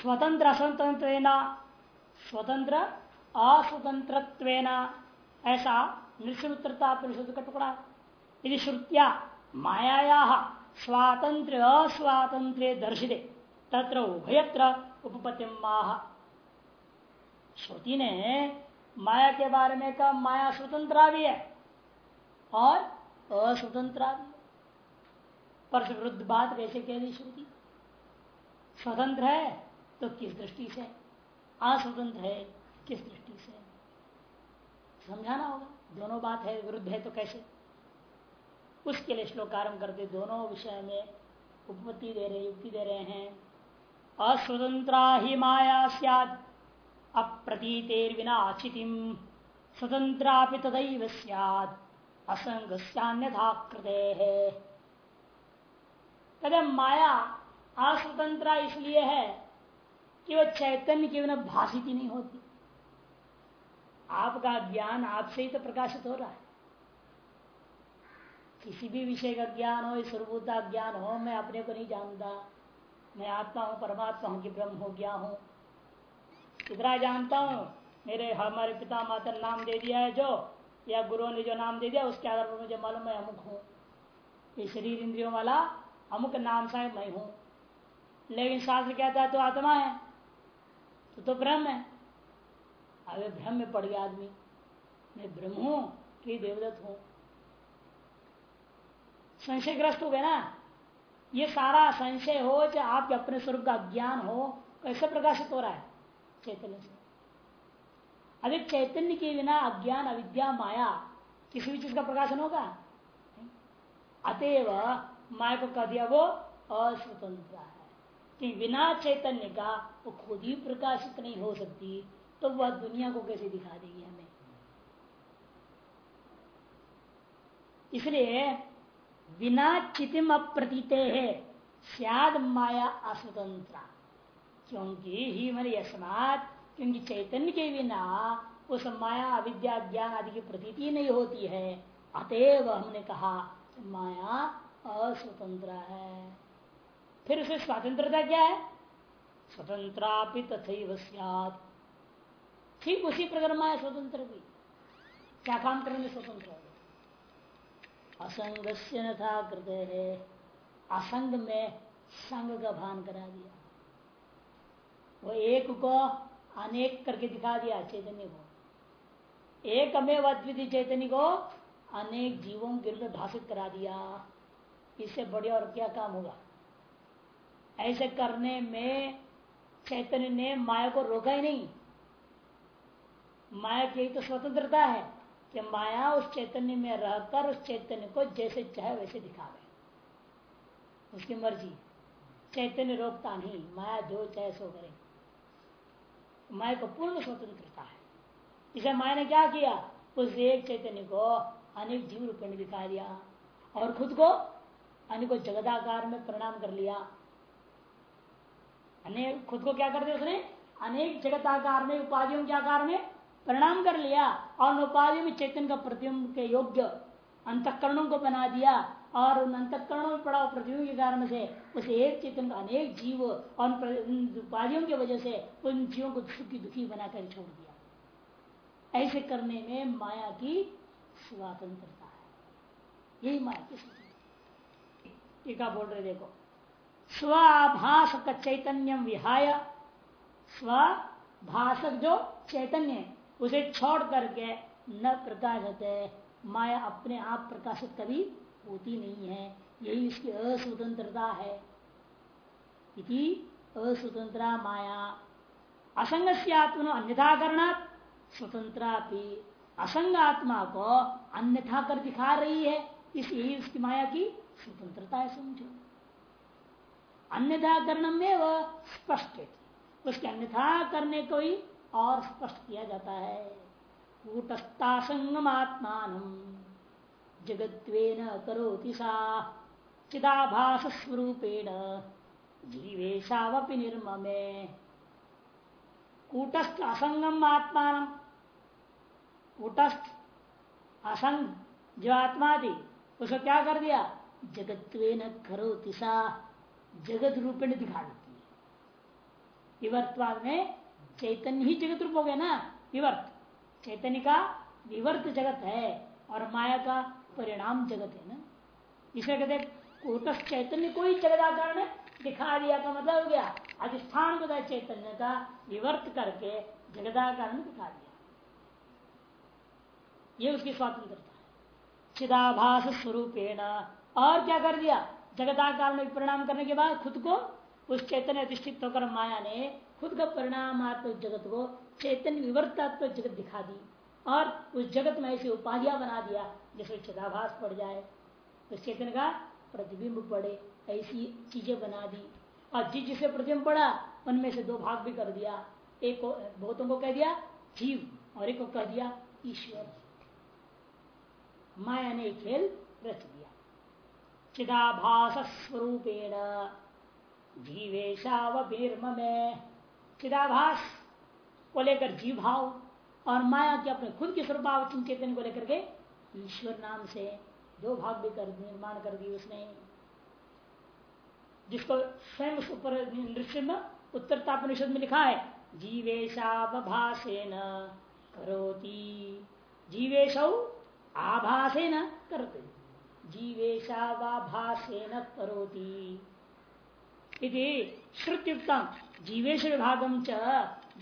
स्वतंत्र असंतंत्र स्वतंत्र अस्वतंत्र ऐसा निश्चित्रता परिषद का टुकड़ा। यदि श्रुतिया माया स्वातंत्र अस्वातंत्र दर्शिते, तत्र उभयत्र उपपत्तिम श्रुति ने माया के बारे में कहा, माया स्वतंत्र भी है और अस्वतंत्र भी पर विरुद्ध बात कैसे कह दी श्रुति? स्वतंत्र है तो किस दृष्टि से? अस्वतंत्र है, किस दृष्टि से? समझाना होगा। दोनों बात है, विरुद्ध है तो कैसे? उसके लिए श्लोक आरंभ करते दोनों विषय में उपपत्ति दे रहे, युक्ति दे रहे हैं। अस्वतंत्रा ही माया सियाद अप्रतीतेर विना चितिम स्वतंत्रा तदैव सद असंगस्यान्यथा है माया अस्वतंत्रा इसलिए है कि वह चैतन्य के बिना भाषित ही नहीं होती। आपका ज्ञान आपसे ही तो प्रकाशित हो रहा है। किसी भी विषय का ज्ञान हो सर्वभूता ज्ञान हो, मैं अपने को नहीं जानता। मैं आत्मा हूँ, परमात्मा हूँ कि ब्रह्म हो गया हूँ। इतना जानता हूँ, मेरे हमारे पिता माता ने नाम दे दिया है जो, या गुरु ने जो नाम दे दिया, उसके आधार पर मुझे मालूम मैं अमुक हूँ। ये शरीर इंद्रियों वाला अमुक नाम सा मैं हूँ। लेकिन शास्त्र कहता है तो आत्मा है। तो तो ब्रह्म है। अरे भ्रम में पड़ गया आदमी। मैं ब्रह्म हूँ कि देवदत्त हूँ। संशयग्रस्त हो गए ना? ये सारा संशय हो, चाहे आपके अपने स्वरूप का ज्ञान हो, कैसे प्रकाशित हो रहा है? चैतन्य से। अधिक चैतन्य के बिना अज्ञान, अविद्या, माया, किसी भी चीज़ का प्रकाशन होगा? अतएव माया को कह दिया वो अस्वतंत्र है। कि बिना चैतन्य का वो खुद ही प्रकाशित नहीं हो सकती तो वह दुनिया को कैसे दिखा देगी हमें? इसलिए बिना चितिम अप्रतीते है, सियाद माया अस्वतंत्र। क्योंकि ही मन अस्मात क्योंकि चैतन्य के बिना उस माया, अविद्या, ज्ञान आदि की प्रतीति नहीं होती है, अतएव हमने कहा, माया अस्वतंत्र है। फिर उसे स्वतंत्रता क्या है? स्वतंत्रा तथा ठीक उसी प्रकार माया स्वतंत्र भी। क्या काम करेंगे स्वतंत्र? असंग से न था है। असंग में संग का भान करा दिया। वो एक को अनेक करके दिखा दिया, चैतन्य को। एक में अद्वितीय चैतन्य को अनेक जीवों के रूप में भाषित करा दिया। इससे बढ़िया और क्या काम होगा? ऐसे करने में चैतन्य ने माया को रोका ही नहीं। माया की तो स्वतंत्रता है कि माया उस चैतन्य में रहकर उस चैतन्य को जैसे चाहे वैसे दिखावे। उसकी मर्ज़ी। चैतन्य रोकता नहीं, माया जो चाहे सो करे। माया को पूर्ण स्वतंत्रता है। इसे माया ने क्या किया? उस एक चैतन्य को अनेक जीव रूप में दिखा दिया और खुद को अनेक जगदाकार में प्रणाम कर लिया। अनेक, खुद को क्या कर दिया उसने? अनेक जगत आकार में, उपाधियों के आकार में परिणाम कर लिया और उपाधि में चैतन्य का प्रतिबिंब के योग्य अंतकरणों को बना दिया और उन अंतकरणों में पड़ा प्रतिबिंब के कारण से उस एक चेतन का अनेक जीव और उपाधियों की वजह से उन जीवों को सुखी दुखी बनाकर छोड़ दिया। ऐसे करने में माया की स्वतंत्रता है। यही माया की टीका बोल रहे देखो। स्वभाषक चैतन्यम विहाय। स्वभाषक जो चैतन्य, उसे छोड़ करके न प्रकाशित है। माया अपने आप प्रकाशित कभी होती नहीं है। यही इसकी अस्वतंत्रता है। इति अस्वतंत्रा माया। असंग से आत्मा अन्यथा करना स्वतंत्रा असंग आत्मा को अन्यथा कर दिखा रही है। इसलिए उसकी माया की स्वतंत्रता है, समझो। अन्यथा करने में वह स्पष्ट उसके अन्यथा करने को ही और स्पष्ट किया जाता है। कूटस्था संगमात्मान जगत्वेन करोति सा। चिदाभास स्वरूपेण जीवेशावपि निर्ममे। कूटस्थ असंगम आत्मान कूटस्थ असंग जो आत्मा थी उसको क्या कर दिया? जगत्वेन करोति सा। जगत रूपेण दिखा देती है। विवर्तवाद में चैतन्य ही जगत रूप हो गया ना, विवर्त। चैतन्य का विवर्त जगत है और माया का परिणाम जगत है ना। इसे कहते कूटस चैतन्य कोई जगदाकार ने दिखा दिया का मतलब हो गया। अधिष्ठान को चैतन्य का विवर्त करके जगदाकार ने दिखा दिया। ये उसकी स्वतंत्रता है। चिदाभास स्वरूपेण और क्या कर दिया? जगदाकार में परिणाम करने के बाद खुद को उस चैतन्य अधिष्ठित होकर माया ने खुद का परिणामात्मक जगत को चैतन्य विवर्तात्मक जगत दिखा दी और उस जगत में ऐसी उपाधियाँ बना दिया, जैसे चिदाभास पड़ जाए। उस चेतन का प्रतिबिंब पड़े, ऐसी चीज़ें बना दी। और जिस जिसे प्रतिबिंब पड़ा, उनमें से दो भाग भी कर दिया। एक को बहुतों को कह दिया, जीव, और एक को कह दिया ईश्वर। माया ने खेल रच दिया। चिदाभास स्वरूपेण जीवेशावीर्म में चिदाभास को लेकर जीव भाव और माया के अपने खुद के स्वरूप चेतन को लेकर के ईश्वर नाम से दो भाग भी कर निर्माण कर दी उसने। जिसको स्वयं ऊपर नृत्य में उत्तर तापनिषद में लिखा है जीवेशाभाषेन करोती। जीवेश आभासे न करते जीवेशाभाषेन करोती। श्रुतयुक्तम जीवेश विभागम च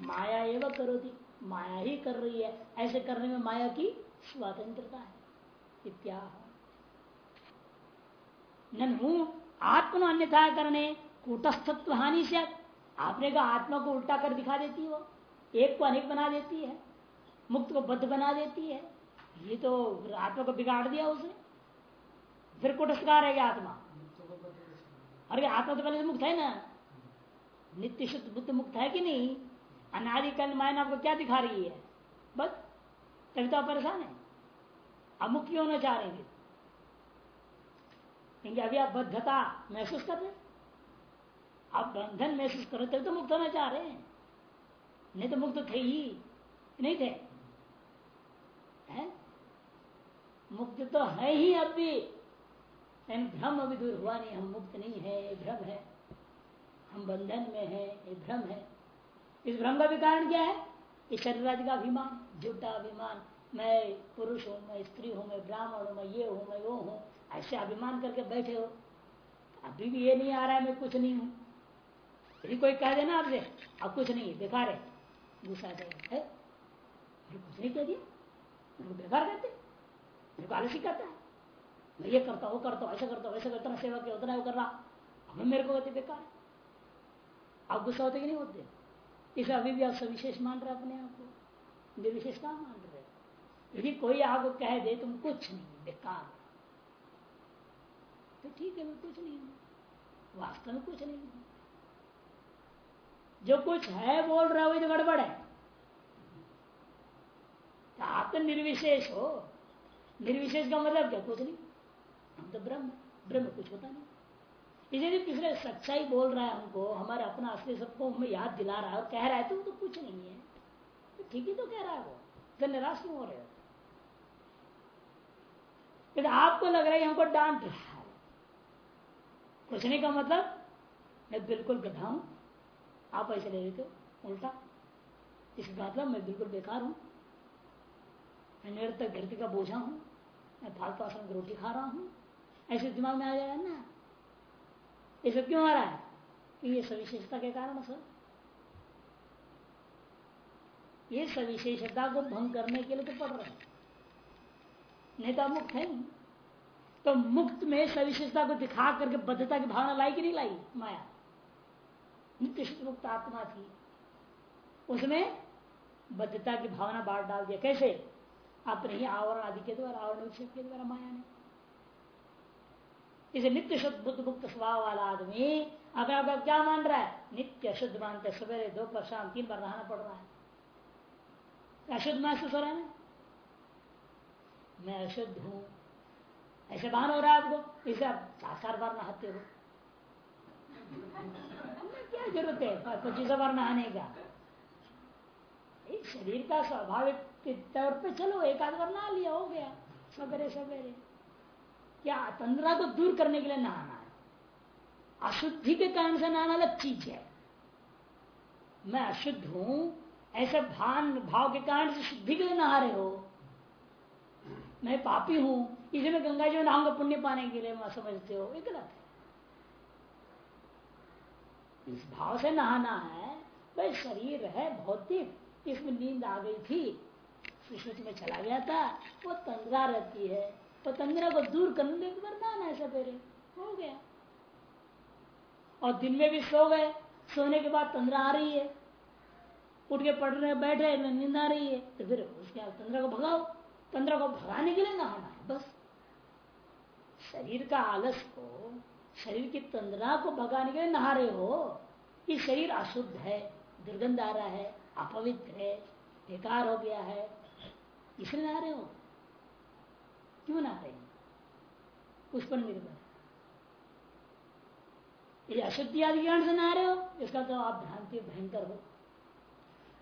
माया एवं करोती। माया ही कर रही है। ऐसे करने में माया की स्वतंत्रता है। इत्या नू आत्मा अन्यथा करने कूटस्थत्व हानि से आपने कहा आत्मा को उल्टा कर दिखा देती हो एक को अनेक बना देती है। मुक्त को बद्ध बना देती है। ये तो आत्मा को बिगाड़ दिया उसने। फिर कुटस्कार है आत्मा। अरे आत्मा तो पहले मुक्त है ना। नित्य शुद्ध बुद्ध मुक्त है कि नहीं? अनादिकल मायन आपको क्या दिखा रही है? बस तभी तो आप परेशान है। अमुक्त क्यों होना चाह रहे हैं? क्योंकि अभी आप बद्धता महसूस कर रहे आप बंधन महसूस कर रहे तभी तो मुक्त होना चाह रहे हैं। नहीं तो मुक्त थे ही, नहीं थे? मुक्त तो है ही अब भी भ्रम अभी दूर हुआ नहीं, हम मुक्त नहीं है, ये भ्रम है। हम बंधन में है, ये भ्रम है। इस भ्रम का भी कारण क्या है? इस शरीर का अभिमान, झूठा अभिमान। मैं पुरुष हूँ, मैं स्त्री हूँ, मैं ब्राह्मण हूँ, मैं ये हूँ, मैं वो हूँ। ऐसे अभिमान करके बैठे हो। अभी भी ये नहीं आ रहा है, मैं कुछ नहीं हूँ। यदि कोई कह देना आपसे अब कुछ नहीं है बेकार है। गुस्सा है? कुछ नहीं कह दिया। बेकार कहते आलसी कहता है। मैं ये करता, वो करता हूँ ऐसा करता हूँ ऐसा करता सेवा किया, उतना वो कर रहा। अब मेरे को कहते बेकार। आप गुस्सा होते कि नहीं होते? इसे अभी भी आप सविशेष मान रहे अपने आप को? निर्विशेष कहा मान रहे यदि कोई आपको कह दे, तुम कुछ नहीं, बेकार। तो ठीक है, मैं कुछ नहीं वास्तव में कुछ नहीं जो कुछ है, बोल रहा हो तो गड़बड़ है। तो आप तो निर्विशेष हो। निर्विशेष का मतलब क्या? कुछ नहीं। हम तो ब्रह्म ब्रह्म कुछ होता नहीं। इसलिए तीसरे, सच्चाई बोल रहा है हमको, हमारे अपना असली सबको हमें याद दिला रहा है और कह रहा है, तुम तो कुछ नहीं है। तो ठीक ही तो कह रहा है वो तो निराश क्यों हो रहे हो? तो आपको लग रहा है हमको डांट रहा है। कुछ नहीं का मतलब मैं बिल्कुल गधा हूँ, आप ऐसे ले लेते उल्टा। इसका मतलब मैं बिल्कुल बेकार हूँ। मैं निरंतर धरती का बोझा हूँ, मैं फालतू आसन रोटी खा रहा हूँ ऐसे दिमाग में आ जाएगा ना, ये सब क्यों आ रहा है? ये सविशेषता के कारण सर ये सविशेषता को भंग करने के लिए तो पढ़ रहे हैं। नहीं तो मुक्त है तो मुक्त में सविशेषता को दिखा करके बद्धता की भावना लाई कि नहीं लाई माया। नित्य मुक्त आत्मा थी। उसमें बद्धता की भावना बाढ़ डाल दिया। कैसे? अपने ही आवरण आदि के द्वारा, आवरण के द्वारा माया ने। इसे नित्य शुद्ध बुद्ध मुक्त स्वभाव वाला आदमी अगर आप क्या मान रहा है? नित्य शुद्ध मानते सवेरे, दोपहर, शाम, तीन बार नहाना पड़ रहा है। अशुद्ध महसूस हो रहा है? मैं अशुद्ध हूँ। ऐसे भान हो रहा है आपको? इसे आप चार चार बार नहाते हो। क्या ज़रूरत है? पच्चीस बार नहाने का? शरीर का स्वाभाविक तौर पे चलो, एक आध बार नहा लिया, हो गया। सवेरे सवेरे। क्या तंद्रा को दूर करने के लिए नहाना है? अशुद्धि के कारण से नहाना अलग चीज़ है। मैं अशुद्ध हूँ, ऐसे भान भाव के कारण से शुद्धि के लिए नहा रहे हो। मैं पापी हूँ, इसे मैं गंगा जी में नहाऊँगा पुण्य पाने के लिए मैं समझते हो? ये गलत है। इस भाव से नहाना है भाई शरीर है, भौतिक। इसमें नींद आ गई थी, सुश्रुति में चला गया था, वो तंद्रा रहती है। तो को दूर करने के बाद नहाना है सवेरे हो गया। और दिन में भी सो गए। सोने के बाद तंद्रा आ रही है। उठ के पढ़ रहे, बैठे नींद आ रही है। तो फिर उसके बाद तंद्रा को भगाओ। तंद्रा को भगाने के लिए नहाना है, बस। शरीर का आलस को, शरीर की तंद्रा को भगाने के लिए नहा रहे हो। कि शरीर अशुद्ध है, दुर्गंध आ रहा है, अपवित्र है, बेकार हो गया है। इसलिए नहा रहे हो। क्यों ना रहे उस पर निर्भर ये अशुद्धि आदि ज्ञान से नहा रहे हो, इसका तो आप भ्रांति भयंकर हो।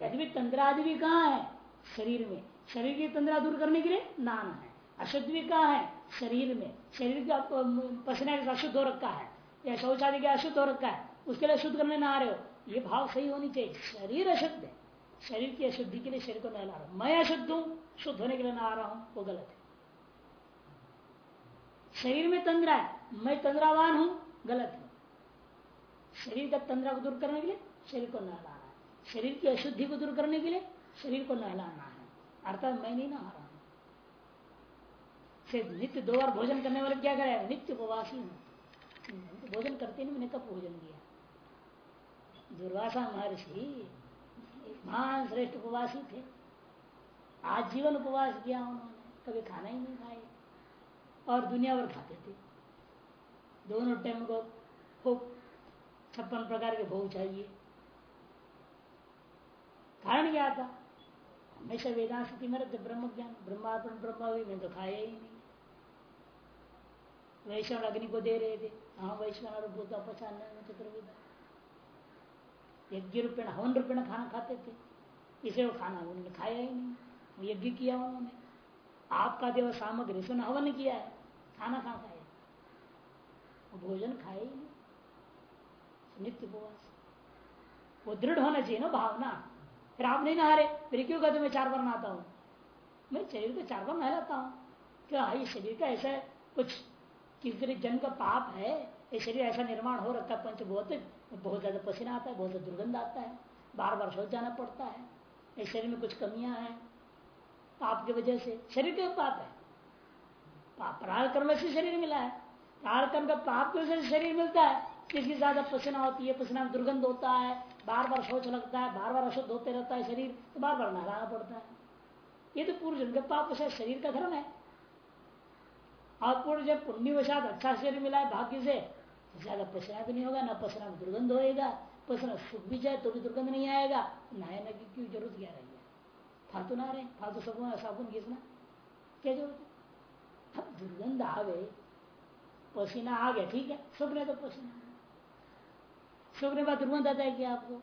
यदि तंद्रा आदि भी कहाँ है? शरीर में। शरीर की तंद्रा दूर करने के लिए नाम है। अशुद्ध भी कहा है? शरीर में। शरीर का पसीना अशुद्ध हो रखा है। या शौच आदि का अशुद्ध हो रखा है। उसके लिए शुद्ध करने ना आ रहे हो। ये भाव सही होनी चाहिए। शरीर अशुद्ध है। शरीर की अशुद्धि के लिए शरीर को नहला रहा हूँ। मैं अशुद्ध हूँ, शुद्ध होने के लिए नहा रहा हूँ। वो गलत है। शरीर में तंद्रा है, मैं तंद्रावान हूँ, गलत है। शरीर का तंद्रा को दूर करने के लिए शरीर को नहलाना है। शरीर की अशुद्धि को दूर करने के लिए शरीर को नहलाना है। अर्थात मैं नहीं नहा रहा हूँ। नित्य दो बार भोजन करने वाले क्या करे? नित्य उपवासी हूँ। भोजन करते नहीं, मैंने कब भोजन दिया दुर्वासा महर्षि महान श्रेष्ठ उपवासी थे। आजीवन उपवास किया उन्होंने। कभी खाना ही नहीं खाए और दुनिया भर खाते थे। दोनों टाइम को खूब छप्पन प्रकार के भोग चाहिए। कारण क्या था? हमेशा वेदांत स्थिति में रहते ब्रह्म ज्ञान। ब्रह्मार्पण ब्रह्मा भी मैं तो खाया ही नहीं। वैष्णव अग्नि को दे रहे थे। हाँ वैष्णव भूता पचान चतुर्विदा यज्ञ रूपेण हवन रूपेण खाना खाते थे। इसे वो खाना उन्होंने खाया ही नहीं। यज्ञ किया उन्होंने। आपका देव सामग्री सुन हवन किया है। खाना कहाँ खा खाया भोजन खाए नित्य उपवास वो दृढ़ होना चाहिए ना भावना। फिर आप नहीं नहा रहे, फिर क्यों कहते मैं चार बार नहाता हूँ? मैं शरीर को चार बार नहलाता हूँ। क्या ये शरीर का ऐसा कुछ किसी जन्म का पाप है। ये शरीर ऐसा निर्माण हो रखा है पंचभौतिक बहुत ज़्यादा पसीना आता है, बहुत ज़्यादा दुर्गंध आता है। बार बार सोच जाना पड़ता है। इस शरीर में कुछ कमियाँ हैं। पाप की वजह से। शरीर का पाप है। प्रार कर्म से शरीर मिला है। प्रार कर्म का पाप से शरीर मिलता है? किसकी ज़्यादा पसीना होती है? पसीना दुर्गंध होता है बार बार सोच लगता है बार बार अशुद्ध होते रहता है शरीर तो बार बार नहलाना पड़ता है। ये तो पूर्व जन्म का पाप से शरीर का धर्म है। और पूर्व जब पुण्यवशात अच्छा शरीर मिला है, भाग्य से ज़्यादा पसीना भी नहीं होगा, ना पसीना में दुर्गंध होएगा, पसीना सुख भी जाए तो भी दुर्गंध नहीं आएगा। नहाने की क्यों ज़रूरत क्या रही है? फालतू ना रहे फालतू साबुन साबुन घिसना, क्या ज़रूरत है? दुर्गंध आ गए पसीना आ गया, ठीक है? सूखने तो पसीना सूखने बाद दुर्गंध आता है क्या आपको?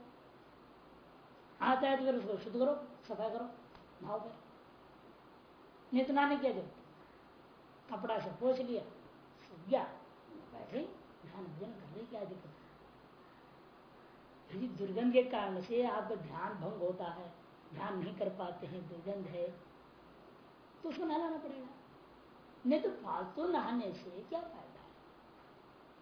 आता है तो फिर उसको शुद्ध करो, सफ़ाई करो भाव पर नहीं नहाने क्या ज़रूरत कपड़ा से पोछ लिया सूख गया। बैठे, ध्यान भजन कर रहे क्या दिक्कत यदि दुर्गंध के कारण से आपका ध्यान भंग होता है, ध्यान नहीं कर पाते हैं, दुर्गंध है तो उसको नहलाना पड़ेगा। नहीं तो फालतू नहाने से क्या फ़ायदा?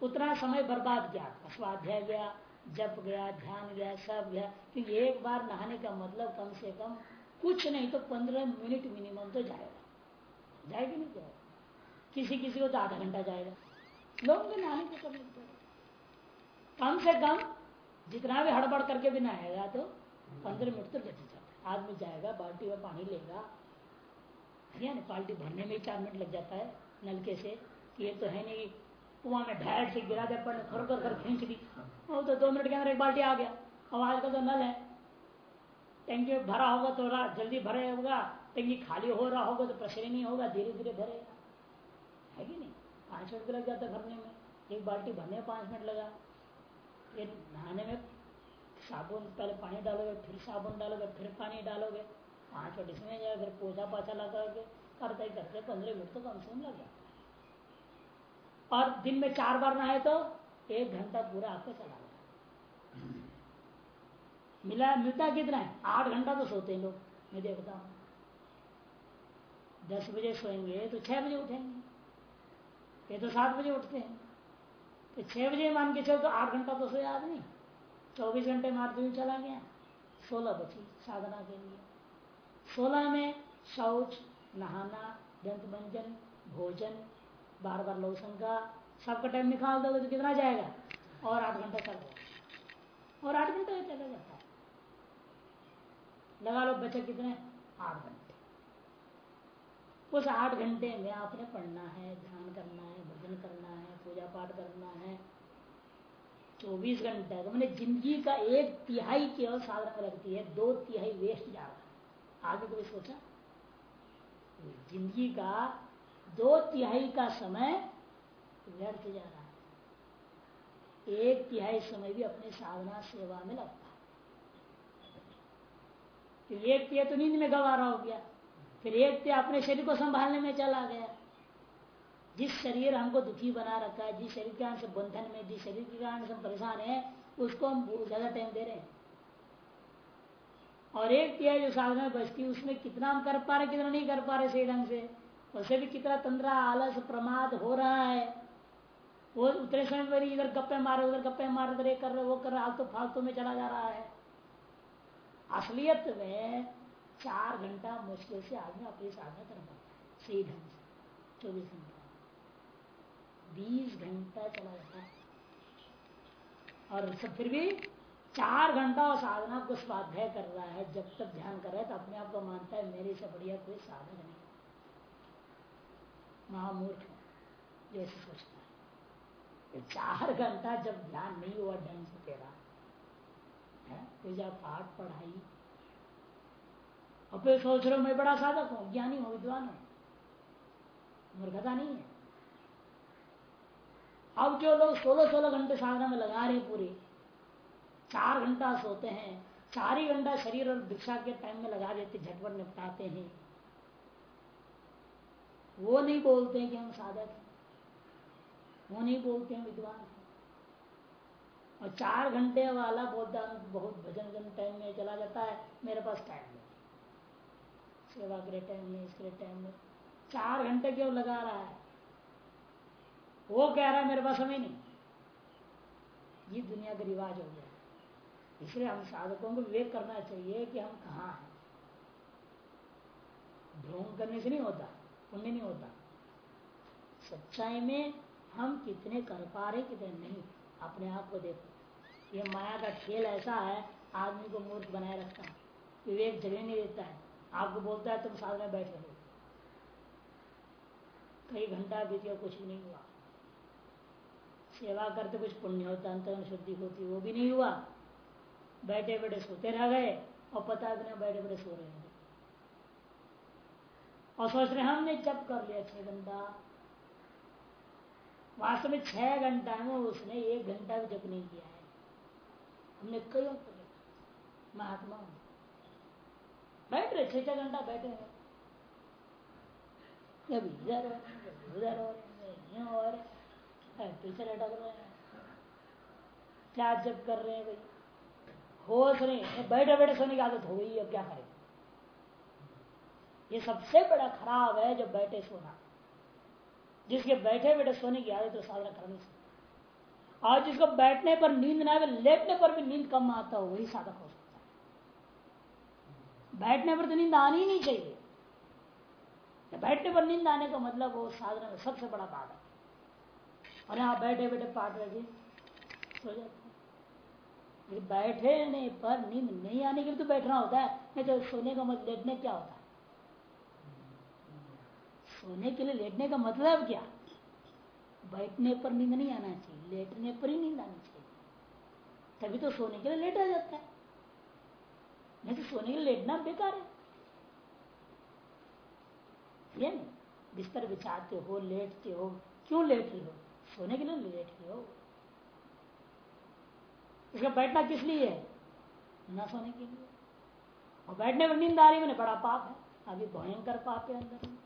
है उतना समय बर्बाद किया स्वाध्याय गया, जप गया, ध्यान गया, सब गया। क्योंकि एक बार नहाने का मतलब कम से कम कुछ नहीं तो पंद्रह मिनट मिनिमम तो जाएगा। जाएगा नहीं जाएगा किसी किसी को तो आधा घंटा जाएगा। लोग भी नहाने के कम कम से कम जितना भी हड़बड़ करके भी नहाएगा तो पंद्रह मिनट तो जट जाता है। आदमी जाएगा, बाल्टी में पानी लेगा है ना, बाल्टी भरने में चार मिनट लग जाता है नलके से। ये तो है नहीं, कुआ में ढैर से गिरा दे पड़ने खर कर खींच दी और तो दो मिनट के अंदर एक बाल्टी आ गया। अब आजकल तो नल है। टैंकी भरा होगा तो जल्दी भरे होगा। टैंकी खाली हो रहा होगा तो प्रेशर नहीं होगा, धीरे धीरे भरेगा है कि नहीं? पाँच मिनट लग जाता भरने में। एक बाल्टी भरने में पाँच मिनट लगा। फिर नहाने में साबुन, पहले पानी डालोगे, फिर साबुन डालोगे, फिर पानी डालोगे। पाँच मिनट इसमें जाए फिर पोछा पाछा लगा के करते करते पंद्रह मिनट तो कम से कम लग जाता और दिन में चार बार नहाए तो एक घंटा पूरा आपका चला गया मिला, मिलता कितना है? आठ घंटा तो सोते हैं लोग, मैं देखता हूँ। दस बजे सोएँगे तो छह बजे उठेंगे। ये तो सात बजे उठते हैं। तो छह बजे मान के चलो तो आठ घंटा तो सोया आदमी। चौबीस घंटे मारते हुए चला गया। सोलह बची साधना के लिए। सोलह में शौच, नहाना दंत मंजन भोजन बार बार लोसन का सबका टाइम निकाल दोगे तो कितना जाएगा? और आठ घंटा चल और आठ घंटे चला जाता है। लगा लो बच्चे कितने? आठ घंटे। उस आठ घंटे में आपने पढ़ना है, ध्यान करना है, भजन करना है पूजा पाठ करना है। चौबीस घंटे तो मैंने ज़िंदगी का एक तिहाई केवल साधन में लगती है। दो तिहाई वेस्ट जा रहा है आगे कभी सोचा? ज़िंदगी का दो तिहाई का समय व्यर्थ जा रहा है। एक तिहाई समय भी अपने साधना सेवा में लगता है। एक तिहाई तो नींद में गवा रहा हो गया। फिर एक ते अपने शरीर को संभालने में चला गया। जिस शरीर हमको दुखी बना रखा है, जिस शरीर के कारण से बंधन में, जिस शरीर के कारण से हम परेशान है, उसको हम ज़्यादा टाइम दे रहे हैं। और एक तिहाई जो साधना बचती है उसमें कितना हम कर पा रहे, कितना नहीं कर पा रहे सही ढंग से? उसे भी कितना तंद्रा, आलस, प्रमाद हो रहा है। वो उतरे समय पर इधर गप्पे मारे उधर गप्पे मारे उधर कर रहे, वो कर रहे तो फालतू में चला जा रहा है। असलियत में चार घंटा मुश्किल से आदमी अपनी साधना कर पाता है, सही ढंग से, चौबीस घंटा। बीस घंटा चला जाता है। और सब फिर भी चार घंटा साधना को स्वाध्याय कर रहा है, जब तक ध्यान कर रहा है तो अपने आप को मानता है, मेरे से बढ़िया कोई साधन नहीं। महामूर्ख जो ऐसे सोचता है। चार घंटा जब ध्यान नहीं हुआ ढंग से तेरा। है? पूजा पाठ पढ़ाई। और फिर सोच रहे हो, मैं बड़ा साधक हूँ, ज्ञानी हूँ, विद्वान हूँ। मूर्खता नहीं है। अब जो लोग सोलह सोलह घंटे साधना में लगा रहे पूरे? चार घंटा सोते हैं, चार ही घंटा शरीर और दीक्षा के टाइम में लगा देते, झटपट निपटाते हैं। वो नहीं बोलते कि हम साधक हैं। वो नहीं बोलते हैं विद्वान और चार घंटे वाला बोलता बहुत भजन जन टाइम में चला जाता है, मेरे पास टाइम नहीं। सेवा के टाइम में इसके टाइम में। चार घंटे क्यों लगा रहा है? वो कह रहा है, मेरे पास समय नहीं। ये दुनिया का रिवाज हो गया। इसलिए हम साधकों को विवेक करना चाहिए कि हम कहाँ हैं। ढोंग करने से नहीं होता, पुण्य नहीं होता। सच्चाई में हम कितने कर पा रहे कितने नहीं, अपने आप को देखो। ये माया का खेल ऐसा है, आदमी को मूर्ख बनाए रखता है। विवेक जगह नहीं देता है। आपको बोलता है, तुम साथ में बैठे हो। कई घंटा बीत गया, कुछ नहीं हुआ। सेवा करते कुछ पुण्य होता अंतर शुद्धि होती, वो भी नहीं हुआ। बैठे बैठे सोते रह गए और पता भी नहीं बैठे बैठे सो रहे हैं और सोच रहे, हमने जब कर लिया छह घंटा। वास्तव में छह घंटा में उसने एक घंटा भी जब नहीं किया है। हमने कई महात्मा। बैठ रहे छह छह घंटा बैठे हैं कभी इधर उधर हो पीछे अटक रहे हैं। क्या जब कर रहे हैं भाई? होश नहीं बैठे बैठे सोने की आदत हो गई अब क्या करें? ये सबसे बड़ा खराब है जो बैठे सोना। जिसके बैठे बैठे सोने की आदत तो साधना कर नहीं सकता और जिसको बैठने पर नींद ना आए लेटने पर भी नींद कम आता हो, वही साधक हो सकता है। बैठने पर तो नींद आनी ही नहीं चाहिए। तो बैठने पर नींद आने का मतलब वो साधना सबसे बड़ा बात है। और यहाँ बैठे बैठे पाठ रहे सो जाते बैठने पर नींद नहीं आने के लिए तो बैठना होता है। नहीं तो सोने का मतलब लेटने क्या होता है? सोने के लिए लेटने का मतलब क्या? बैठने पर नींद नहीं आना चाहिए, लेटने पर ही नींद आनी चाहिए। तभी तो सोने के लिए लेट लेटा जाता है। नहीं तो सोने के लिए लेटना बेकार है। नहीं। बिस्तर बिछाते हो, लेटते हो, क्यों लेट रहे हो? सोने के लिए लेट रहे हो। इसका बैठना किस लिए है? न सोने के लिए। और बैठने पर नींद आ रही मैंने बड़ा पाप है। अभी भयंकर पाप है अंदर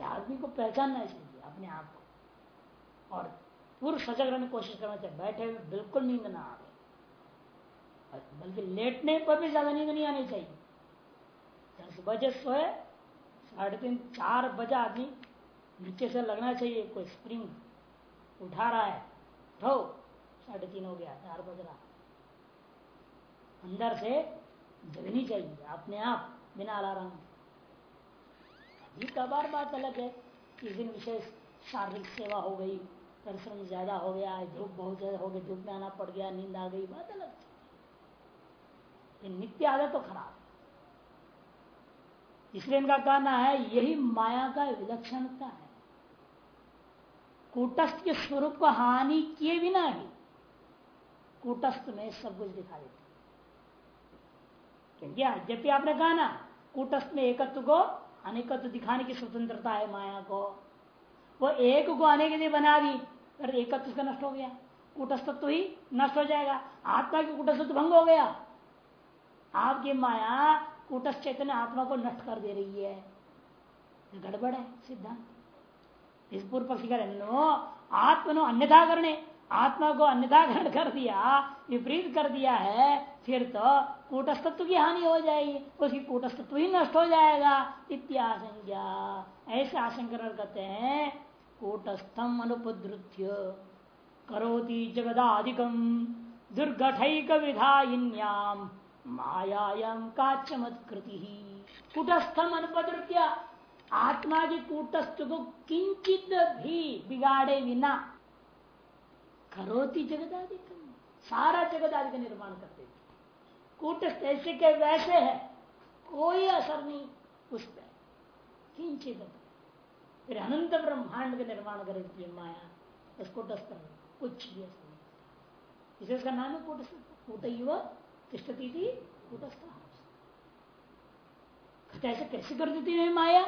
आदमी को पहचानना चाहिए अपने आप को। और पूर्व सजग रहने की कोशिश करना चाहिए, बैठे हुए बिल्कुल नींद ना आवे। बल्कि लेटने पर भी ज़्यादा नींद नहीं आनी चाहिए। दस बजे सोए, साढ़े तीन, चार बजे आदमी नीचे से लगना चाहिए, कोई स्प्रिंग उठा रहा है, उठो। साढ़े तीन हो गया, चार बज रहा। अंदर से जगनी चाहिए, अपने आप बिना अलार्म। कभी कबार बात अलग है। किस दिन विशेष शारीरिक सेवा हो गई, परिश्रम ज़्यादा हो गया, धूप बहुत ज़्यादा हो गई, धूप में आना पड़ गया, नींद आ गई, बात अलग नित्य आदत तो खराब। इसलिए इनका कहना है, यही माया का विलक्षणता है। कूटस्थ के स्वरूप को हानि किए बिना ही कूटस्थ में सब कुछ दिखा देते क्योंकि यद्यपि आपने कहा ना, कूटस्थ में एकत्व को, अनेकत्व दिखाने की स्वतंत्रता है माया को, वो एक को अनेक के बना दी पर एकत्व का नष्ट हो गया। कूटस्थ तो ही नष्ट हो जाएगा। आत्मा की कूटस्थ भंग हो गया। आपकी माया कूटस्थ चैतन्य आत्मा को नष्ट कर दे रही है। गड़बड़ है, सिद्धांत। इस पूर्व पक्षी कर नो, आत्मनो अन्यथा करने आत्मा को अन्यथा ग्रहण कर दिया, विपरीत कर दिया है, फिर तो कूटस्तत्व की हानि हो जाएगी, उसकी कूटस्थत्व ही नष्ट हो जाएगा इत्याशंज्ञा ऐसे आशंकर कहते हैं, कूटस्थम अनुपद्रुत्य, करोति जगदाधिकम दुर्घटक विधायिन्याम मायाम का चमत्कृति कूटस्थम अनुपद्रुत्य, आत्मा की कूटस्थ को किंचित भी बिगाड़े बिना करोति जगदाधिकम सारा जगदादि का निर्माण कर देती कूटस्थ ऐसे के वैसे है? कोई असर नहीं उस पर किंचित फिर अनंत ब्रह्मांड का निर्माण कर देती है माया इस कूटस्थ कुछ भी असर नहीं। इसे इसका नाम है कूटस्थ। कूट तिष्ठती थी कूटस्थ। ऐसे कैसे कर देती है माया?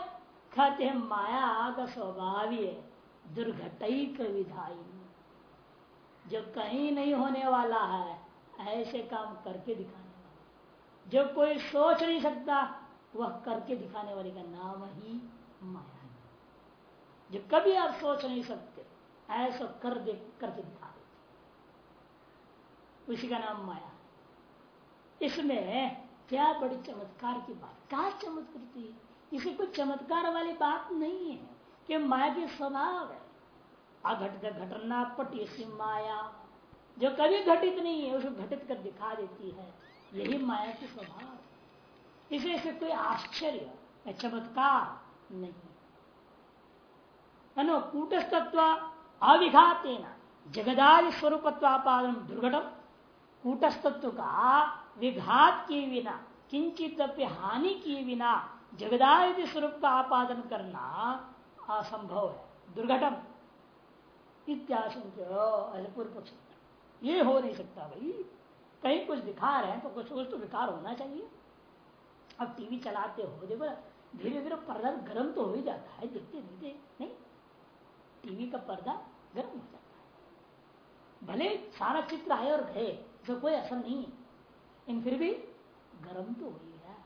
कहते हैं माया का स्वभाव ही है दुर्घटक विधाई जो कहीं नहीं होने वाला है, ऐसे काम करके दिखाने वाला। जो कोई सोच नहीं सकता, वह करके दिखाने वाले का नाम ही माया है। जो कभी आप सोच नहीं सकते, ऐसा कर दे, करके दिखा देते। उसी का नाम माया इसमें क्या बड़ी चमत्कार की बात, क्या चमत्कृति इसे कोई चमत्कार वाली बात नहीं है कि माया के स्वभाव है। अघटित घटना पटी सी माया। जो कभी घटित नहीं है उसको घटित कर दिखा देती है। यही माया की स्वभाव इसे इसे कोई आश्चर्य चमत्कार नहीं। कूटस्तत्व अविघातेना जगदादि स्वरूपत्वापादन दुर्घटम। कूटस्तत्व का विघात किए बिना, किंचित हानि किए बिना, जगदादि स्वरूप का आपादन करना असंभव है। दुर्घटम। इत्याशंक पूर्व पक्ष ये हो नहीं सकता भाई। कहीं कुछ दिखा रहे हैं तो कुछ कुछ तो विकार होना चाहिए। अब टीवी चलाते हो, देखो धीरे धीरे पर्दा गर्म तो हो ही जाता है, देखते देखते नहीं? टीवी का पर्दा गर्म हो जाता है। भले सारा चित्र आए और गए जो कोई असर नहीं है, लेकिन फिर भी गर्म तो हो ही गया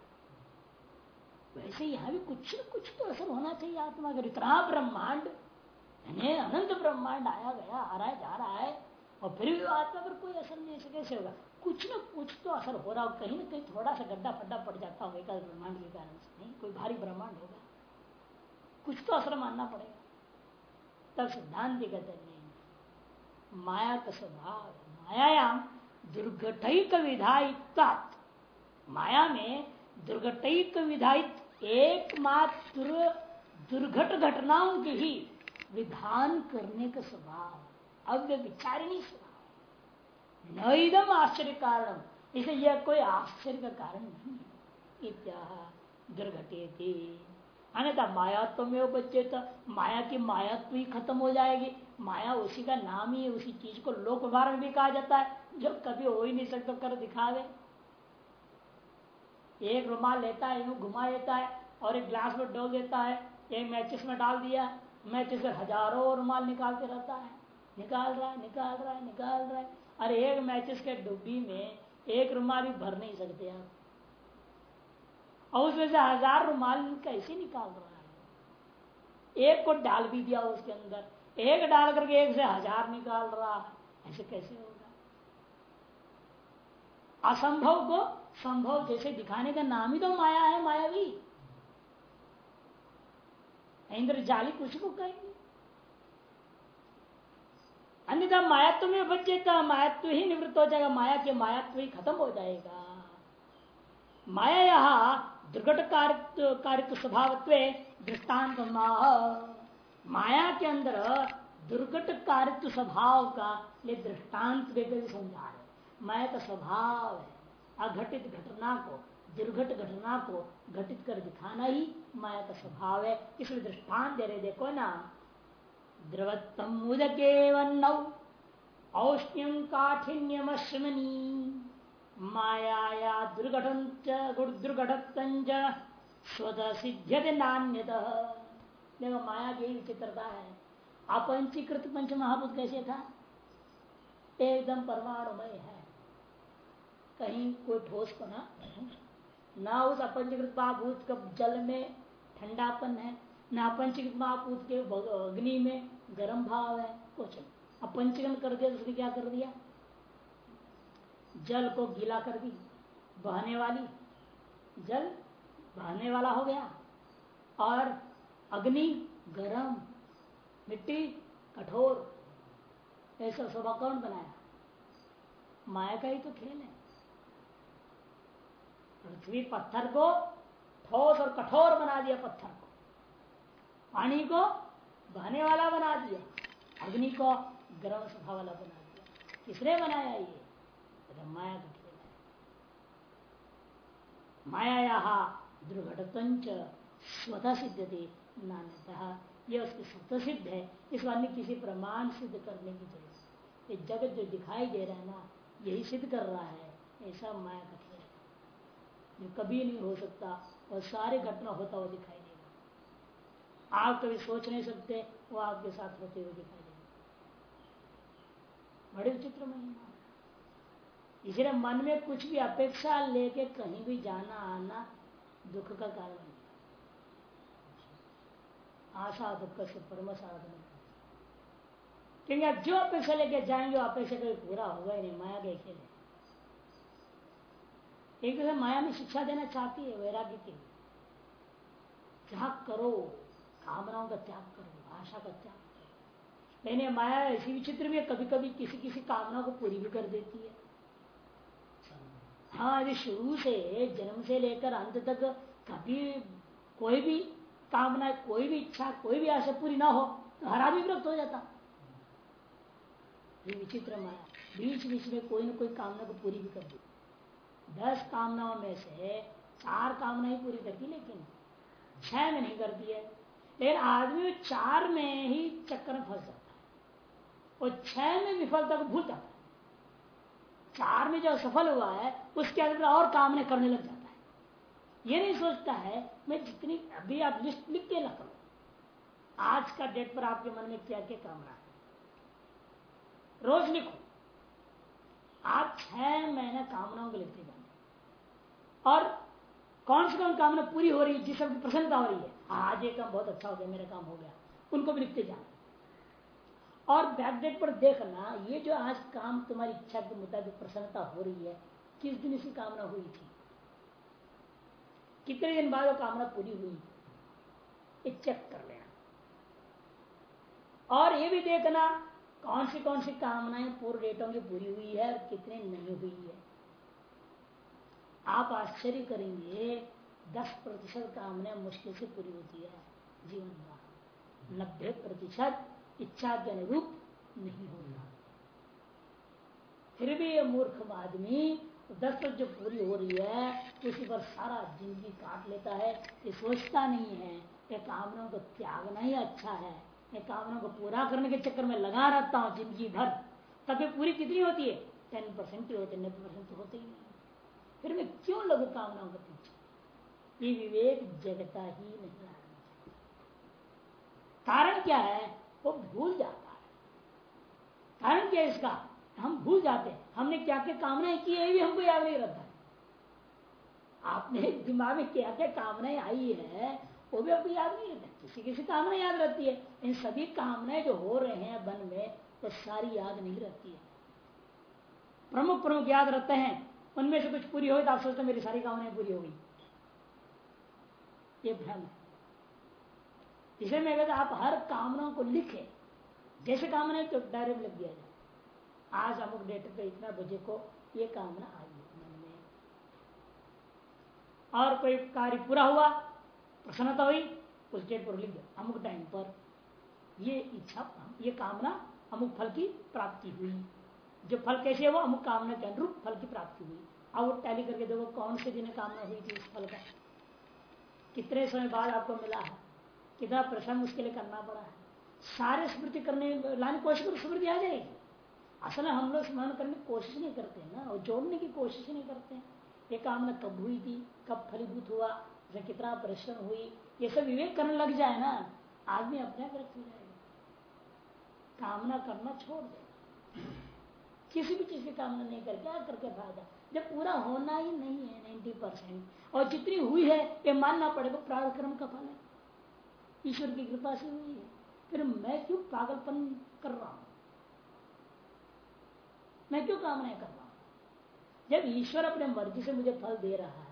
वैसे यहाँ भी कुछ कुछ तो असर होना चाहिए आत्मा अगर इतना ब्रह्मांड अनंत ब्रह्मांड आया, गया, आ रहा है, जा रहा है, और फिर भी आत्मा पर कोई असर नहीं ऐसे कैसे होगा? कुछ ना कुछ तो असर हो रहा हो कहीं ना कहीं थोड़ा सा गड्ढा फड्डा पड़ जाता होगा एक ब्रह्मांड के कारण से, नहीं, कोई भारी ब्रह्मांड होगा। कुछ तो असर मानना पड़ेगा। तब सिद्धांत कहते नहीं माया का स्वभाव मायाम दुर्घटिक विधायित माया में दुर्घटिक विधायित एकमात्र दुर्घट घटनाओं की ही विधान करने का स्वभाव अव्य विचारिणी स्वभाव। न इदम आश्चर्य कारण इसे यह कोई आश्चर्य का कारण नहीं दुर्घटे थे अन्यथा मायात्व में बच्चे तो माया की मायात्व ही खत्म हो जाएगी। माया उसी का नाम ही, उसी चीज़ को लोक व्यवहार भी कहा जाता है। जो कभी हो ही नहीं सकता, कर दिखा दे एक रुमाल लेता है घुमा देता है, और एक ग्लास में डोल देता है, एक मैचिस में डाल दिया। मैं से हज़ारों रुमाल निकालते रहता है, निकाल रहा है, निकाल रहा है, निकाल रहा है। अरे एक मैचेस के डुब्बी में एक रुमाल भी भर नहीं सकते आप। और उसमें से हज़ार रुमाल कैसे निकाल रहा है? एक को डाल भी दिया उसके अंदर। एक डाल करके एक से हज़ार निकाल रहा है। ऐसे कैसे होगा? असंभव को संभव जैसे दिखाने का नाम ही तो माया है, मायावी। इंद्र जाली कुछ को कहेंगे? अन्यथा मायात्व में बच जाता मायात्व ही निवृत्त हो जाएगा, माया के मायात्व ही खत्म हो जाएगा। माया यहा दुर्घट कार्य स्वभावत्व दृष्टांत माया के अंदर दुर्घट कार्य स्वभाव का ये दृष्टांत देकर समझा रहे माया का स्वभाव है, अघटित घटना को दुर्घट घटना को घटित कर दिखाना ही माया का स्वभाव है। इसलिए दृष्टान दे रहे देखो ना। द्रवत्तम मुदके वन्नौ औष्ण्यम काठिन्यम माया दुर्घटन दुर्घटन स्वत सिद्ध्यते नान्यत। देखो, माया की विचित्रता है। अपंचीकृत पंच महाभूत कैसे था? एकदम परमाणुमय है। कहीं कोई ठोस बना ना उस अपंचीकृत महाभूत जल में ठंडापन है, न अपंचीकृत महाभूत के अग्नि में गर्म भाव है, कुछ अपंचीकरण कर दिया तो उसने क्या कर दिया? जल को गीला कर दी, बहने वाली। जल बहने वाला हो गया। और अग्नि गर्म, मिट्टी कठोर, ऐसा स्वभाव कौन बनाया। माया का ही तो खेल है। पृथ्वी पत्थर को ठोस और कठोर बना दिया पत्थर को। पानी को बहने वाला बना दिया, अग्नि को गर्म स्वभाव वाला बना दिया। किसने बनाया ये? तो माया का खेल है माया दुर्घटत स्वतः सिद्ध थी नान्यतः। यह उसकी स्वतः सिद्ध है। इस अन्य किसी प्रमाण सिद्ध करने की ज़रूरत ये जगत जो दिखाई दे रहा है ना, यही सिद्ध कर रहा है, ऐसा माया जो कभी नहीं हो सकता। और सारे घटना होता हुआ दिखाई देगा। आप कभी सोच नहीं सकते, वो आपके साथ होते हुए दिखाई देगा। बड़े विचित्र महीना इसलिए मन में कुछ भी अपेक्षा लेके कहीं भी जाना, आना दुख का कारण आशा दुख से परम साधन क्योंकि आप जो अपेक्षा लेके जाएँगे अपेक्षा कभी पूरा होगा ही नहीं। माया के खेल एक तरह माया में शिक्षा देना चाहती है, वैराग्य के लिए। त्याग करो, कामनाओं का त्याग करो आशा का त्याग करो। लेकिन माया ऐसी विचित्र में कभी कभी किसी किसी कामना को पूरी भी कर देती है। हाँ यदि शुरू से, जन्म से लेकर अंत तक कभी कोई भी कामना, कोई भी इच्छा, कोई भी आशा पूरी ना हो तो हरा भी विरक्त हो जाता। विचित्र माया बीच बीच में कोई ना कोई कामना को पूरी भी कर देती दस कामनाओं में से चार कामना ही पूरी करती लेकिन छह में नहीं करती है। लेकिन आदमी चार में ही चक्कर में फंस जाता है और छह में विफलता को भूल जाता है। चार में जो सफल हुआ है, उसके अंदर और काम करने लग जाता है। ये नहीं सोचता है, मैं जितनी अभी आप लिस्ट लिख के रख आज का डेट पर आपके मन में क्या क्या कामना है। रोज लिखो। आप छह महीने कामनाओं को लिखते जाए और कौन सी कौन कामना पूरी हो रही है, जिस सबकी प्रसन्नता हो रही है? आज ये काम बहुत अच्छा हो गया, मेरा काम हो गया। उनको भी लिखते जाना। और बैकडेट पर देखना, ये जो आज काम तुम्हारी इच्छा के मुताबिक प्रसन्नता हो रही है, किस दिन इसकी कामना हुई थी? कितने दिन बाद वो कामना पूरी हुई? ये चेक कर लेना। और ये भी देखना कौन सी कौन सी कामनाएँ पूर्व डेटों की पूरी हुई है और कितने नहीं हुई है? आप आश्चर्य करेंगे, दस प्रतिशत कामना मुश्किल से पूरी होती है जीवन का। नब्बे प्रतिशत इच्छा के अनुरूप नहीं होगा फिर भी ये मूर्ख आदमी दस तक जो पूरी हो रही है, उसी पर सारा ज़िंदगी काट लेता है। ये सोचता नहीं है ये कामनाओं को त्यागना ही अच्छा है। ये कामनाओं को पूरा करने के चक्कर में लगा रहता हूँ ज़िंदगी भर। तब ये पूरी कितनी होती है? टेन परसेंट ही होती है नब्बे परसेंट तो होते ही नहीं। फिर मैं क्यों लघु कामनाओं के पीछे? ये विवेक जगता ही नहीं कारण क्या है? वो भूल जाता है। कारण क्या है इसका? हम भूल जाते हैं। हमने क्या क्या कामनाएँ की है भी हमको याद नहीं रहता। आपने दिमाग में क्या क्या कामनाएँ आई है वो भी आपको याद नहीं रहता। किसी किसी कामना याद रहती है। इन सभी कामनाएँ जो हो रहे हैं मन में, वो सारी याद नहीं रहती है। प्रमुख प्रमुख याद रहते हैं। उनमें से कुछ पूरी हो तो आप सोचते मेरी सारी कामनाएँ पूरी हो गई। ये भ्रम है। इसे मैं कहता आप हर कामनाओं को लिखे। जैसे कामना है तो डायरेक्ट लिख दिया जाए। आज अमुक डेट पे इतना बजे को ये कामना आई मन में। और कोई कार्य पूरा हुआ प्रसन्नता हुई, उस डेट पर लिख दिया, अमुक टाइम पर। ये इच्छा, ये कामना अमुक फल की प्राप्ति हुई। जो फल कैसे हुआ, अमुक कामना के अनुरूप फल की प्राप्ति हुई। अब टैली करके देखो कौन से दिन कामना हुई थी उस फल का। कितने समय बाद आपको मिला है। कितना प्रसन्न उसके लिए करना पड़ा है। सारे स्मृति करने, लाने कोशिश करो, स्मृति आ जाएगी। असल हम लोग स्मरण करने की कोशिश नहीं करते ना, और जोड़ने की कोशिश नहीं करते ये कामना कब हुई थी, कब फलीभूत हुआ कितना परिश्रम हुई, ये सब विवेक करने लग जाए ना, आदमी अपने आप रख जाएगा कामना करना छोड़ दे। किसी भी चीज़ की कामना नहीं कर, क्या करके फ़ायदा? जब पूरा होना ही नहीं है नाइन्टी परसेंट और जितनी हुई है, ये मानना पड़ेगा प्राणक्रम का फल है। ईश्वर की कृपा से हुई है। फिर मैं क्यों पागलपन कर रहा हूँ? मैं क्यों कामनाएँ कर रहा हूँ? जब ईश्वर अपने मर्ज़ी से मुझे फल दे रहा है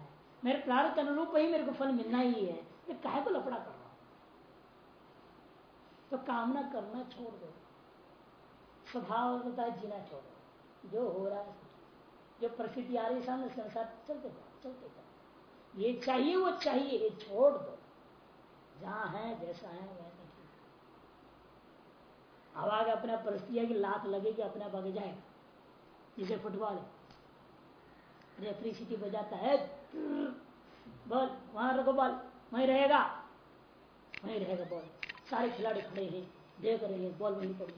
मेरे प्रार्थ अनुरूप ही मेरे को फल मिलना ही है। मैं काहे को लफड़ा कर रहा हूँ? तो कामना करना छोड़ दो। स्वभाव होता है जीना छोड़ो जो हो रहा है जो प्रसिद्धि आ रही सामने अनुसार चलते जाओ चलते जाओ। ये चाहिए, वो चाहिए, ये छोड़ दो। जहाँ है, जैसा है, वैसा ठीक अब आगे अपना परिस्थिति की लात लगेगी, अपने आप आगे जाएगा। जैसे फुटबॉल रेफरी सिटी बजाता है। बॉल, वहाँ रखो बॉल। वहीं रहेगा। वहीं रहेगा बॉल। सारे खिलाड़ी खड़े हैं। देख रहे हैं, बॉल वहीं पड़ी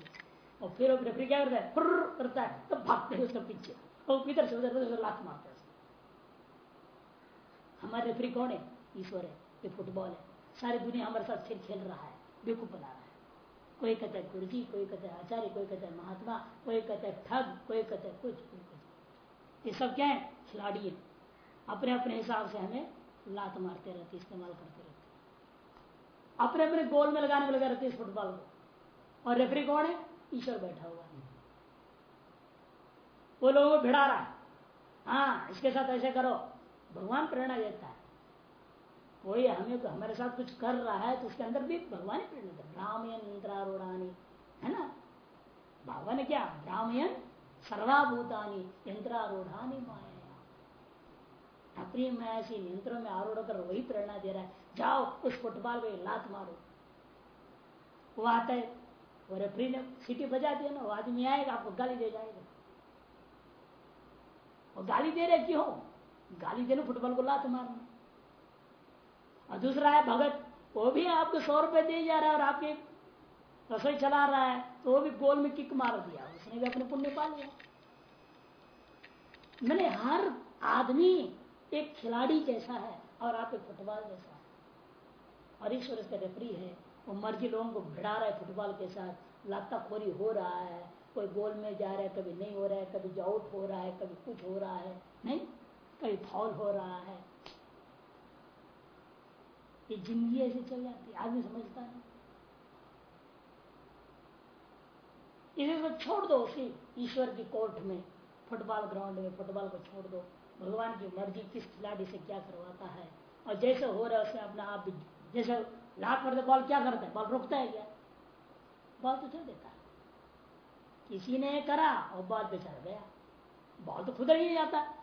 और फिर रेफरी क्या करता है? करता है। तो भागते हैं उसके पीछे। और इधर से, उधर उधर लात मारते हैं। हमारे रेफरी कौन है? ईश्वर है। ये फुटबॉल है। सारी दुनिया हमारे साथ खेल खेल रहा है। बेवकूफ़ बना रहा है। कोई कहता है गुरु जी कोई कहता है आचार्य, कोई कहता है महात्मा, कोई कहता है ठग, कोई कहता है कुछ, कोई ये सब क्या है? खिलाड़ी है। अपने अपने हिसाब से हमें लात मारते रहते इस्तेमाल करते रहते अपने अपने गोल में लगाने में लगा रहते इस फुटबॉल को। और रेफरी कौन है? ईश्वर बैठा हुआ है। वो लोगों को भिड़ा रहा है। हाँ इसके साथ ऐसे करो। भगवान प्रेरणा देता है। कोई हमें तो हमारे साथ कुछ कर रहा है तो उसके अंदर भी भगवान ही प्रेरणा देता है। ब्राह्मण है ना? भगवान क्या? ब्राह्मण सर्वाभूतानी यंत्रारूढ़ानी माया अपनी माया से यंत्रों में आरूढ़ कर वही प्रेरणा दे रहा है। जाओ, उस फुटबॉल को लात मारो। वो आता है वो रेफरी ने सीटी बजा दिया ना, वो आदमी आएगा, आपको गाली दे जाएगा। और गाली दे रहे क्यों? गाली दे फुटबॉल को लात मारना। और दूसरा है, भगत, वो भी आपको सौ रुपए दे जा रहा है और आपके रसोई चला रहा है तो वो भी गोल में किक मार दिया। उसने भी अपने पुण्य पा लिया। मैंने हर आदमी एक खिलाड़ी जैसा है और आप एक फुटबॉल जैसा है। और ईश्वर इसका रेफरी है। वो मर्ज़ी लोगों को भिड़ा रहा है फुटबॉल के साथ। लाता खोरी हो रहा है। कोई गोल में जा रहा है, कभी नहीं हो रहा है, कभी आउट हो रहा है, कभी कुछ हो रहा है। नहीं, कभी फॉल हो रहा है। ये ज़िंदगी ऐसे चल जाती है। आदमी समझता है इसे तो छोड़ दो उसी ईश्वर की कोर्ट में, फुटबॉल ग्राउंड में, फुटबॉल को छोड़ दो। भगवान की मर्ज़ी किस खिलाड़ी से क्या करवाता है। और जैसे हो रहा है उसमें अपना आप जैसे लाख पड़ते बॉल क्या करता है? बॉल रुकता है क्या? बॉल तो चल देता है। किसी ने करा और बॉल पे चढ़ गया। बॉल तो खुद ही जाता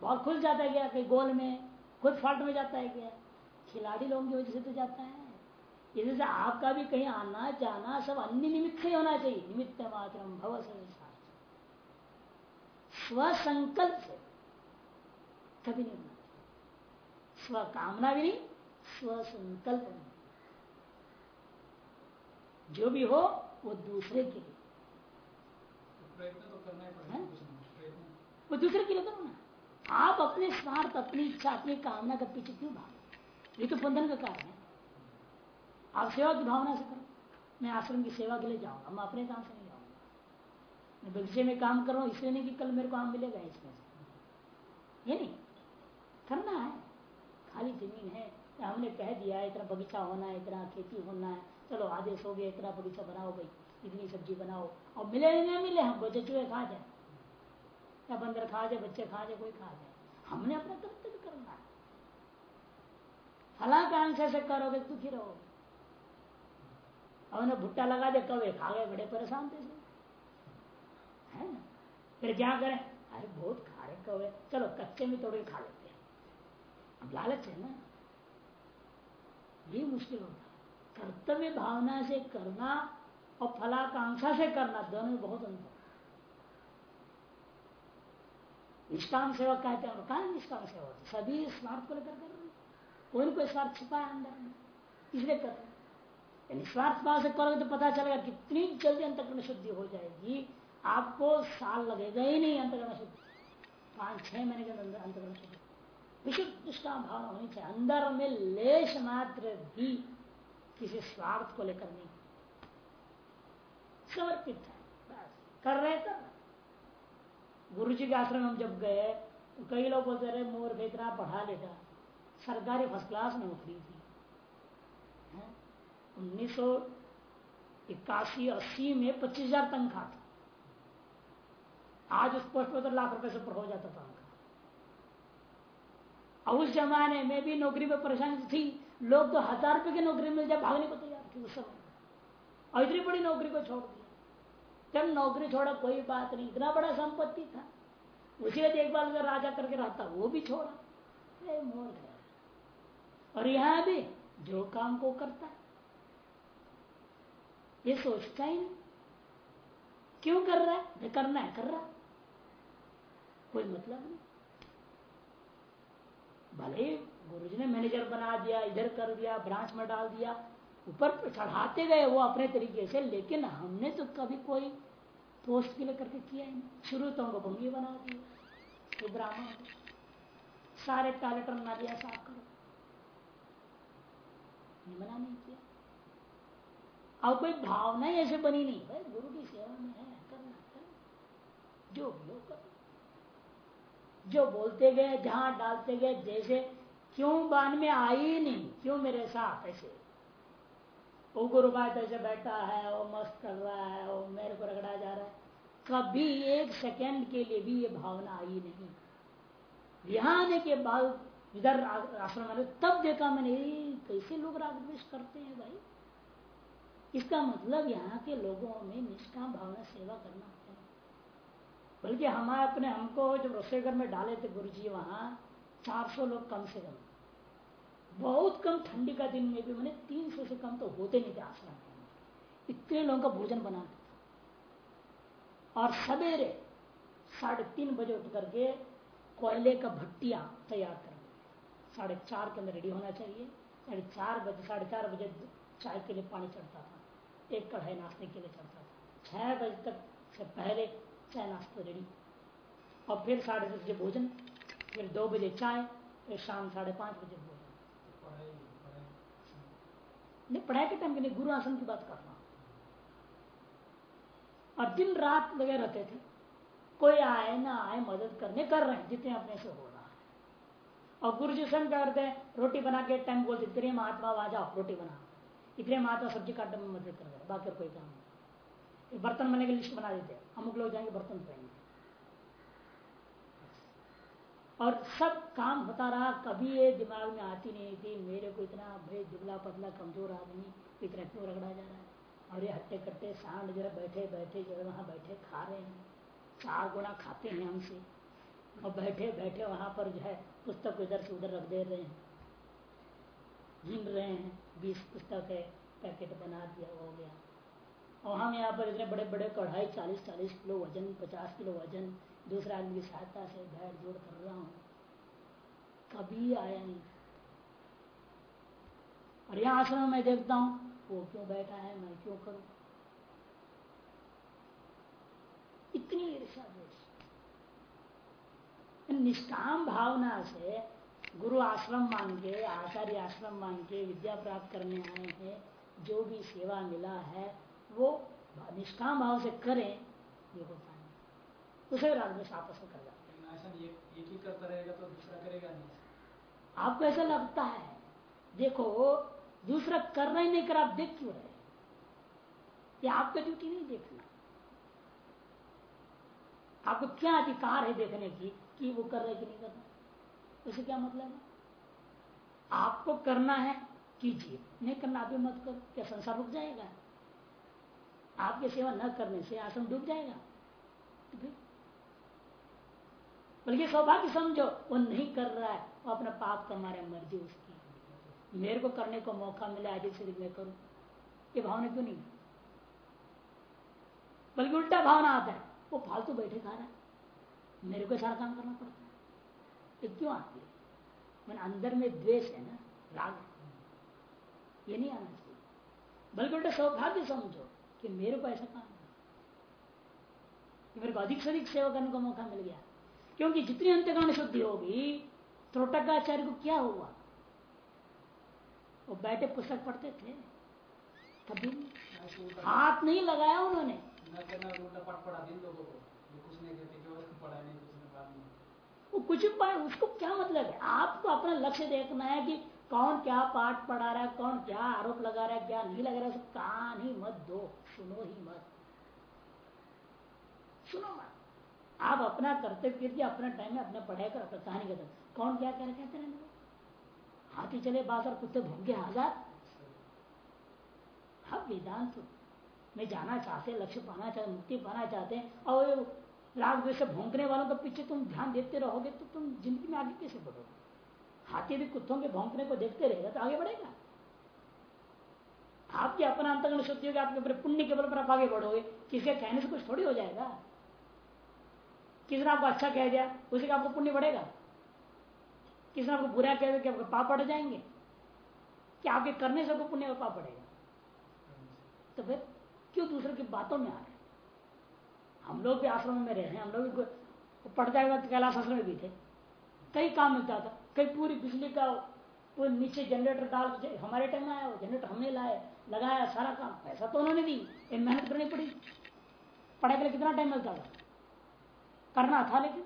बॉल खुल जाता है क्या? कहीं गोल में, खुद फॉल्ट में जाता है क्या? खिलाड़ी लोगों की वजह से तो जाता है। इसी से आपका भी कहीं आना जाना सब अन्य निमित्त से होना चाहिए। निमित्त मात्र भव स्वसंकल्प से कभी नहीं होना स्व कामना भी नहीं स्वसंकल्प नहीं। जो भी हो वो दूसरे के लिए। तो वो दूसरे के लिए करो ना आप अपने स्वार्थ अपनी इच्छा अपनी कामना के पीछे क्यों भाग ये तो बंधन का कारण है। आप सेवा की भावना से करो मैं आश्रम की सेवा के लिए जाऊँगा। मैं अपने काम से नहीं जाऊँगा। मैं बगीचे में काम कर रहा हूँ, इसलिए नहीं कि कल मेरे को आम मिलेगा इसमें से। ये नहीं। करना है। खाली ज़मीन है। हमने कह दिया है, इतना बगीचा होना है, इतना खेती होना है। चलो, आदेश हो गया, इतना बगीचा बनाओ भाई, इतनी सब्ज़ी बनाओ। और मिले नहीं मिले, हम हमको चचुए खा जाए। या बंदर खा जाए, बच्चे खा जाए, कोई खा जाए। हमने अपना कर्तव्य करना है। फलाकांक्षा से करोगे तो दुखी रहोगे। और भुट्टा लगा दे कवे खा गए, बड़े परेशान थे है ना? फिर क्या करें? अरे बहुत खा रहे कवे चलो, कच्चे में तोड़ के खा लेते हैं। अब लालच है ना। ये मुश्किल होता है। कर्तव्य भावना से करना और फलाकांक्षा से करना दोनों में बहुत अंतर निष्काम सेवक कहते हैं, और कहा निष्काम सेवक? सभी स्वार्थ को लेकर कर रहे कोई कोई स्वार्थ छिपा है अंदर में। इसलिए रहे निस्वार्थ भाव से करोगे तो पता चलेगा कितनी जल्दी अंतकरण शुद्धि हो जाएगी। आपको साल लगेगा ही नहीं अंतकरण शुद्धि। पाँच, छह महीने के अंदर अंतकरण शुद्धि। विशुद्ध निष्काम भावना होनी चाहिए। अंदर में लेश मात्र भी किसी स्वार्थ को लेकर नहीं। समर्पित है। कर रहे कर गुरु जी के आश्रम हम जब गए तो कई लोग बोलते रहे, मोर इतना पढ़ा लेगा सरकारी फ़र्स्ट क्लास नौकरी थी। उन्नीस सौ इक्यासी अस्सी में पच्चीस हज़ार तनख्वाह था। आज उस पोस्ट पर तो लाख रुपए से ऊपर हो जाता था और उस जमाने में भी नौकरी में परेशानी थी। लोग तो हज़ार रुपए की नौकरी मिल जाए, भागने को तैयार थे उस समय। और इतनी बड़ी नौकरी को छोड़ दिया। जब नौकरी छोड़ा, कोई बात नहीं, इतना बड़ा संपत्ति था। उसे देखभाल अगर राजा करके रहता, वो भी छोड़ा। मोर गया और यहाँ भी जो काम को करता है। ये सोचता ही नहीं। क्यों कर रहा है? करना है, कर रहा कोई मतलब नहीं। भले गुरुजी ने मैनेजर बना दिया, इधर कर दिया, ब्रांच में डाल दिया, ऊपर चढ़ाते गए वो अपने तरीके से, लेकिन हमने तो कभी कोई पोस्ट के लिए करके किया ही नहीं। शुरू तो हमको भंगी बना दिया ब्राह्मण सारे टॉयलेट नालिया साफ़ करो। मना नहीं किया। और कोई भावना ही ऐसे बनी नहीं। भाई, गुरु की सेवा में है करना करना जो हो कर जो बोलते गए, जहाँ डालते गए, जैसे क्यों बान में आई नहीं? क्यों मेरे साथ ऐसे? वो गुरु बात ऐसे बैठा है, वो मस्त कर रहा है, वो मेरे को रगड़ा जा रहा है। कभी एक सेकंड के लिए भी ये भावना आई नहीं। यहाँ आने के बाद इधर आश्रम तब देखा मैंने कैसे लोग राग करते हैं भाई? इसका मतलब यहाँ के लोगों में निष्काम भावना सेवा करना होता है। बल्कि हमारे अपने हमको जब रसोई घर में डाले थे गुरु जी वहाँ चार सौ लोग कम से कम। बहुत कम ठंडी का दिन में भी, मैंने तीन सौ से कम तो होते नहीं थे आश्रम इतने लोगों का भोजन बनाते थे। और सवेरे साढ़े तीन बजे उठ करके कोयले का भट्टिया तैयार कर साढ़े चार के अंदर रेडी होना चाहिए। साढ़े चार बजे, साढ़े चार बजे चाय के लिए पानी चढ़ता था। एक कढ़ाई नाश्ते के लिए चढ़ता था। छह बजे तक से पहले चाय नाश्ता रेडी और फिर साढ़े दस बजे भोजन, फिर दो बजे चाय, फिर शाम साढ़े पाँच बजे भोजन। नहीं, पढ़ाई के टाइम के लिए गुरु आसन की बात कर रहा और दिन रात लगे रहते थे। कोई आए, ना आए, मदद करने कर रहे हैं, जितने अपने से हो रहा है। और गुरु जी स्वयं करते हैं रोटी बना के टाइम बोलते इतने महात्मा, आ जाओ, रोटी बना। इतने महात्मा सब्ज़ी काटने में मदद कर रहे बाकी कोई काम नहीं। बर्तन बनने की लिस्ट बना देते अमुक लोग जाएँगे, बर्तन धोएँगे। और सब काम होता रहा, कभी ये दिमाग में आती नहीं थी, मेरे को इतना भाई दुबला पतला कमज़ोर आदमी, इतना क्यों रगड़ा जा रहा है? और ये हट्टे कट्टे सांड जरा बैठे बैठे, जरा वहाँ बैठे खा रहे हैं। चार गुना खाते हैं हमसे। और बैठे बैठे वहाँ पर जो है पुस्तक इधर से उधर रख दे रहे हैं। गिन रहे हैं, बीस पुस्तक है, पैकेट बना दिया, हो गया। और हम यहाँ पर इतने बड़े बड़े कढ़ाई चालीस चालीस किलो वज़न, पचास किलो वज़न, दूसरा आदमी की सहायता से बैठ जोड़ कर रहा हूँ। कभी आया नहीं। और यहाँ आश्रम में देखता हूँ, वो क्यों बैठा है, मैं क्यों करूँ? इतनी ईर्षा देश। निष्काम भावना से गुरु आश्रम मान के आचार्य आश्रम मान के विद्या प्राप्त करने आए हैं जो भी सेवा मिला है वो निष्काम भाव से करें ये होता है उसे राजवेश आपस में कर जाते ही। करता रहेगा तो दूसरा करेगा नहीं। आपको ऐसा लगता है? देखो दूसरा करना ही नहीं कर आप देख क्यों रहे ये आपका ड्यूटी नहीं देखना। आपको क्या अधिकार है देखने की कि वो कर रहे कि नहीं कर रहे उसे क्या मतलब है? आपको करना है, कीजिए। नहीं करना, आप भी मत करो। क्या संसार रुक जाएगा? आपकी सेवा न करने से आश्रम डूब जाएगा। तो फिर? बल्कि सौभाग्य समझो, वो नहीं कर रहा है, वो अपना पाप का मारे मर्ज़ी उसकी। मेरे को करने को मौका मिले आज से मैं करूँ। ये भावना क्यों नहीं बल्कि उल्टा भावना आता है, वो फालतू बैठे खा रहा है। मेरे को सारा काम करना पड़ता है। ये क्यों आती है? मैंने अंदर में द्वेष है ना, राग ये नहीं आना चाहिए। बल्कि उल्टा सौभाग्य समझो कि मेरे को ऐसा काम मेरे को अधिक से अधिक सेवा करने का मौका मिल गया। क्योंकि जितनी अंत्यकरण शुद्धि होगी, त्रोटकाचार्य को क्या हुआ? वो बैठे पुस्तक पढ़ते थे। कभी हाथ नहीं लगाया उन्होंने। वो कुछ उसको क्या मतलब है? आपको अपना लक्ष्य देखना है कि कौन क्या पाठ पढ़ा रहा है, कौन क्या आरोप लगा रहा है, क्या नहीं लगा रहा है कान ही मत दो, सुनो ही मत। सुनो मत। आप अपना करते कीजिए अपना टाइम में अपना पढ़ाई कर, अपना कहानी करते कौन क्या कह कहते रहने हाथी चले बाज़ार कुत्ते भूखे हज़ार हम वेदांत, में जाना चाहते लक्ष्य पाना चाहते मुक्ति पाना चाहते हैं, और राग से भोंकने वालों के पीछे तुम ध्यान देते रहोगे तो तुम ज़िंदगी में आगे कैसे बढ़ोगे? हाथी भी कुत्तों के भोंकने को देखते रहेगा तो आगे बढ़ेगा। आपके अपना अंतगण शुद्धि होगी, आपके पुण्य के बल पर आप आगे बढ़ोगे। किसी के कहने से कुछ थोड़ी हो जाएगा। किसने आपको अच्छा कह दिया, उसी का आपको पुण्य बढ़ेगा। किसने आपको बुरा कह दिया कि आपको पाप बढ़ जाएँगे। कि आपके करने से आपको पुण्य का पाप बढ़ेगा? तो फिर क्यों दूसरे की बातों में आ रहे हम लोग भी आश्रम में रहे हैं, हम लोग भी पढ़ जाएगा तो कैलाश आश्रम में भी थे। कई काम मिलता था, कई पूरी बिजली का वो नीचे जनरेटर डाल हमारे टाइम आया, वो जनरेटर हमने लाए लगाया, सारा काम। पैसा तो उन्होंने दी ये मेहनत करनी पड़ी। पढ़ाई के लिए कितना टाइम मिलता था? करना था लेकिन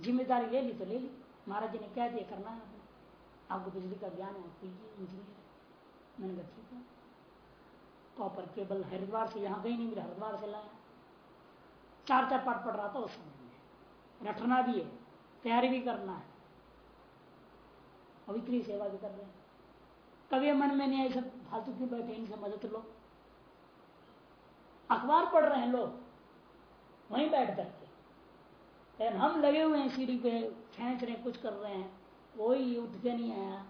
ज़िम्मेदारी ले ली तो ले ली। महाराज जी ने कह दिया, करना है। आपको बिजली का ज्ञान है इंजीनियर मैंने कहा, ठीक है। कॉपर केबल हरिद्वार से यहाँ कहीं नहीं मिला, हरिद्वार से लाया। चार चार पाठ पढ़ रहा था उस समय। में रटना भी है, तैयारी भी करना है। पवित्री सेवा भी कर रहे हैं। कभी मन में नहीं सब फालतू क्यों बैठे इनसे मदद लो। अखबार पढ़ रहे हैं लोग, वहीं बैठ करके लेकिन हम लगे हुए हैं सीढ़ी पे, खेच रहे कुछ कर रहे हैं। कोई उठ के नहीं आया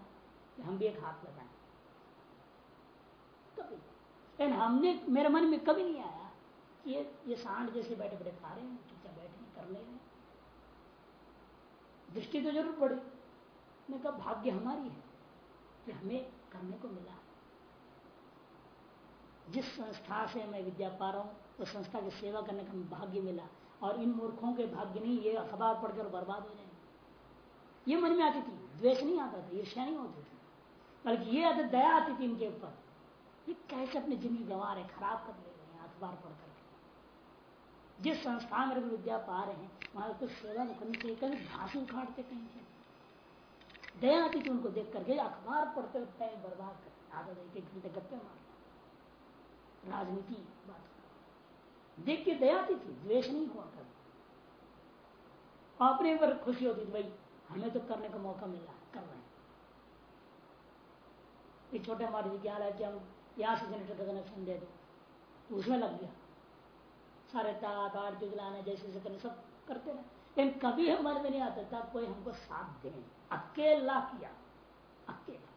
कि हम भी एक हाथ लगाए। कभी। लेकिन हमने, मेरे मन में कभी नहीं आया। ये ये सांड जैसे बैठे बैठे खा रहे हैं, चुपचाप बैठे कर ले रहे दृष्टि तो ज़रूर पड़ी। मैं कहा, भाग्य हमारी है कि हमें करने को मिला जिस संस्था से मैं विद्या पा रहा हूँ, उस संस्था की सेवा करने का भाग्य मिला। और इन मूर्खों के भाग्य नहीं, ये अखबार पढ़कर बर्बाद हो जाएँगे। ये मन में आती थी, द्वेष नहीं आता था ईर्ष्या नहीं होती थी। बल्कि ये आती दया आती थी इनके ऊपर। ये कैसे अपनी ज़िंदगी गंवा रहे खराब कर ले रहे हैं, अखबार पढ़ करके जिस संस्थान में विद्या पा रहे हैं, वहाँ कुछ सेवा करनी चाहिए कभी घास उखाड़ते कहीं से? दया थी उनको देख करके अखबार पढ़ते टाइम बर्बाद कर आधा एक एक घंटे गप्पे मार राजनीति बात देख के दया थी, द्वेष नहीं हुआ कभी अपने पर खुशी होती भाई, हमें तो करने का मौका मिला, कर रहे छोटे हमारे जी क्या हम यहाँ से जनरेटर का कनेक्शन दे दो। तो उसमें लग गया। सारे तार लाने जैसे जैसे करने सब करते रहे। लेकिन कभी हमारे में नहीं आता था, कोई हमको साथ दे अकेला किया। अकेला।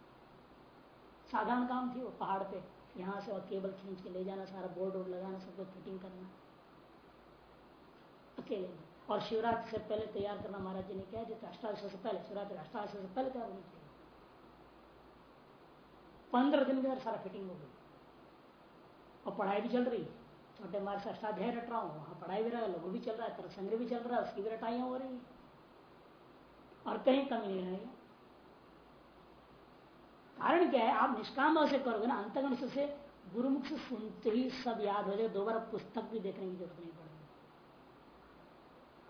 साधारण काम थी वो पहाड़ पे। यहाँ से केबल खींच के ले जाना, सारा बोर्ड वोर्ड लगाना सबको फिटिंग करना। अकेले। और शिवरात्रि से पहले तैयार करना महाराज जी ने क्या जो अष्टादश से पहले शिवरात्रि अष्टादश से पहले तैयार होनी चाहिए। पंद्रह दिन के अंदर सारा फिटिंग हो गई। और पढ़ाई भी चल रही। है छोटे मार से अष्टाध्याय रट रहा हूँ, वहाँ पढ़ाई भी रहा, लघु भी चल रहा है तरक भी चल रहा है उसकी भी रटाइयाँ हो रही और कहीं कमी नहीं रहेगी कारण क्या है? आप निष्काम भाव से करोगे ना, अंतगण से गुरुमुख से सुनते ही सब याद हो जाए दोबारा पुस्तक भी देखने की ज़रूरत नहीं पड़ेगी।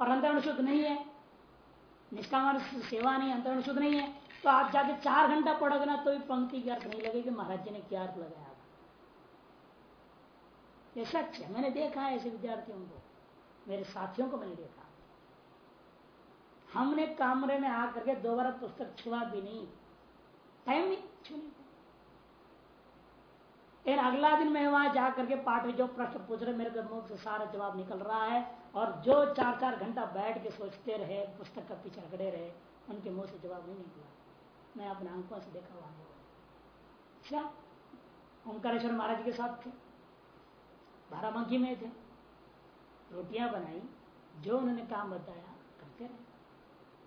और अंतगण शुद्ध नहीं है, निष्काम सेवा नहीं, अंतगण शुद्ध नहीं है तो आप जाके चार घंटा पढ़ोगे ना तो भी पंक्ति की अर्थ नहीं लगेगी, महाराज जी ने क्या अर्थ लगाया? ये सच है। मैंने देखा है ऐसे विद्यार्थियों को। मेरे साथियों को मैंने देखा। हमने कमरे में आकर के दोबारा पुस्तक छुआ भी नहीं। टाइम नहीं छूने फिर अगला दिन मैं वहाँ जाकर के पाठ में जो प्रश्न पूछ रहे, मेरे मुख से सारा जवाब निकल रहा है और जो चार चार घंटा बैठ के सोचते रहे, पुस्तक का पीछे खड़े रहे, उनके मुँह से जवाब नहीं निकला। मैं अपने आँखों से देखा हुआ क्या ओंकारेश्वर महाराज के साथ थे। बाराबंकी में थे। रोटियाँ बनाई, जो उन्होंने काम बताया, करते रहे।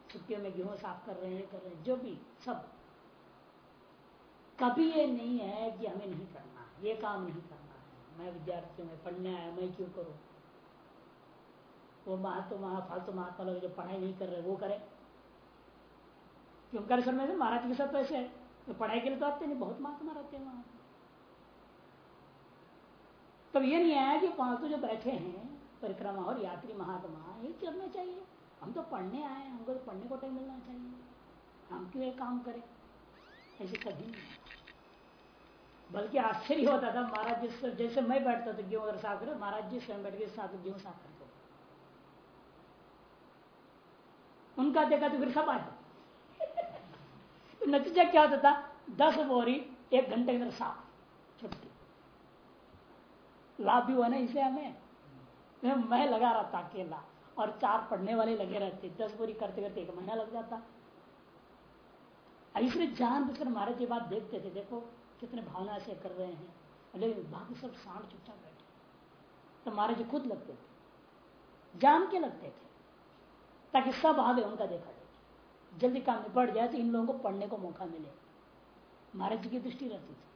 छुट्टियों में गेहूँ साफ़ कर रहे हैं, कर रहे हैं, जो भी, सब। कभी ये नहीं है कि हमें नहीं करना ये काम नहीं करना है। मैं विद्यार्थी में पढ़ने आया, मैं क्यों करूँ? वो महात्मा महा फालतू महात्मा लोग जो पढ़ाई नहीं कर रहे, वो करे। क्यों? कर? में महाराज के साथ तो ऐसे है। तो पढ़ाई के लिए तो आते नहीं, बहुत महात्मा रहते हैं वहाँ। तब ये नहीं आया कि फालतू जो बैठे हैं, परिक्रमा और यात्री महात्मा ये करना चाहिए। हम तो पढ़ने आए हैं, हमको तो पढ़ने को टाइम मिलना चाहिए। हम क्यों एक काम करें? ऐसे कभी नहीं। बल्कि आश्चर्य होता था, महाराज जी जैसे मैं बैठता था, गेहूँ अगर साफ़ करे, महाराज जी स्वयं बैठ के साथ गेहूँ साफ़ करते उनका देखा तो फिर सब तो नतीजा क्या होता था? दस बोरी एक घंटे के अंदर साफ़ छुट्टी लाभ भी हुआ ना इसे हमें। मैं लगा रहा था अकेला, और चार पढ़ने वाले लगे रहते, दस बोरी करते करते एक महीना लग जाता। इसलिए जान बुझकर महाराज जी बात देखते थे, देखो कितने भावना से कर रहे हैं। लेकिन बाकी सब सांड चुपचाप बैठे। तो महाराज खुद लगते थे, जान के लगते थे, ताकि सब आगे उनका देखा जाए। जल्दी काम निपट जाए तो इन लोगों को पढ़ने को मौका मिले। महाराज जी की दृष्टि रहती थी।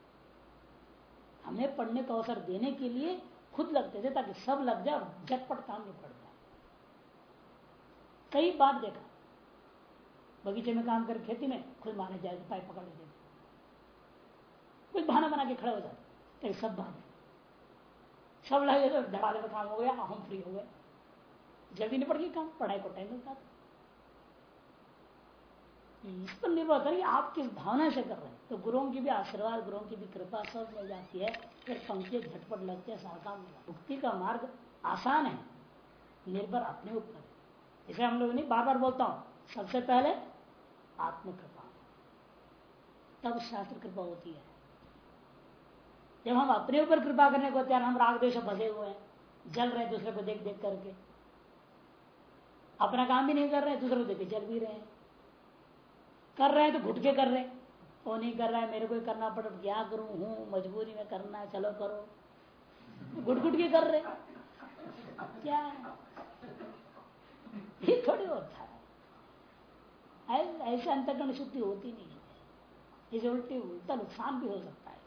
हमें पढ़ने का अवसर देने के लिए खुद लगते थे ताकि सब लग जाए और झटपट काम नहीं पड़ जाए कई बार देखा, बगीचे में काम कर, खेती में खुद मारे जाए पाइप पकड़ लेते। कुछ बहाना बना के खड़े हो जाते कई सब बहाने। सब लगे तो धड़ाले में काम हो गया, हम फ्री हो गए। जल्दी निपट गई काम, पढ़ाई को टाइम मिलता था। इस पर निर्भर करिए आप किस भावना से कर रहे हैं। तो गुरुओं की भी आशीर्वाद, गुरुओं की भी कृपा सब मिल जाती है। फिर पंक्ति झटपट लगते हैं सारा मुक्ति का मार्ग आसान है, निर्भर अपने ऊपर इसे हम लोग नहीं बार बार बोलता हूँ, सबसे पहले आत्म कृपा तब शास्त्र कृपा होती है। जब हम अपने ऊपर कृपा करने को तैयार हम राग देश बसे हुए हैं, जल रहे दूसरे को देख देख करके। अपना काम भी नहीं कर रहे दूसरे को देख जल भी रहे हैं। कर रहे हैं तो घुट के कर रहे हैं। वो नहीं कर रहा है, मेरे को करना पड़ क्या करूँ? हूँ, मजबूरी में करना है, चलो करो। घुट घुट के कर रहे क्या? ये थोड़ी होता है ऐसे अंतकरण शुद्धि होती नहीं है। इसे उल्टी, उल्टा नुकसान भी हो सकता है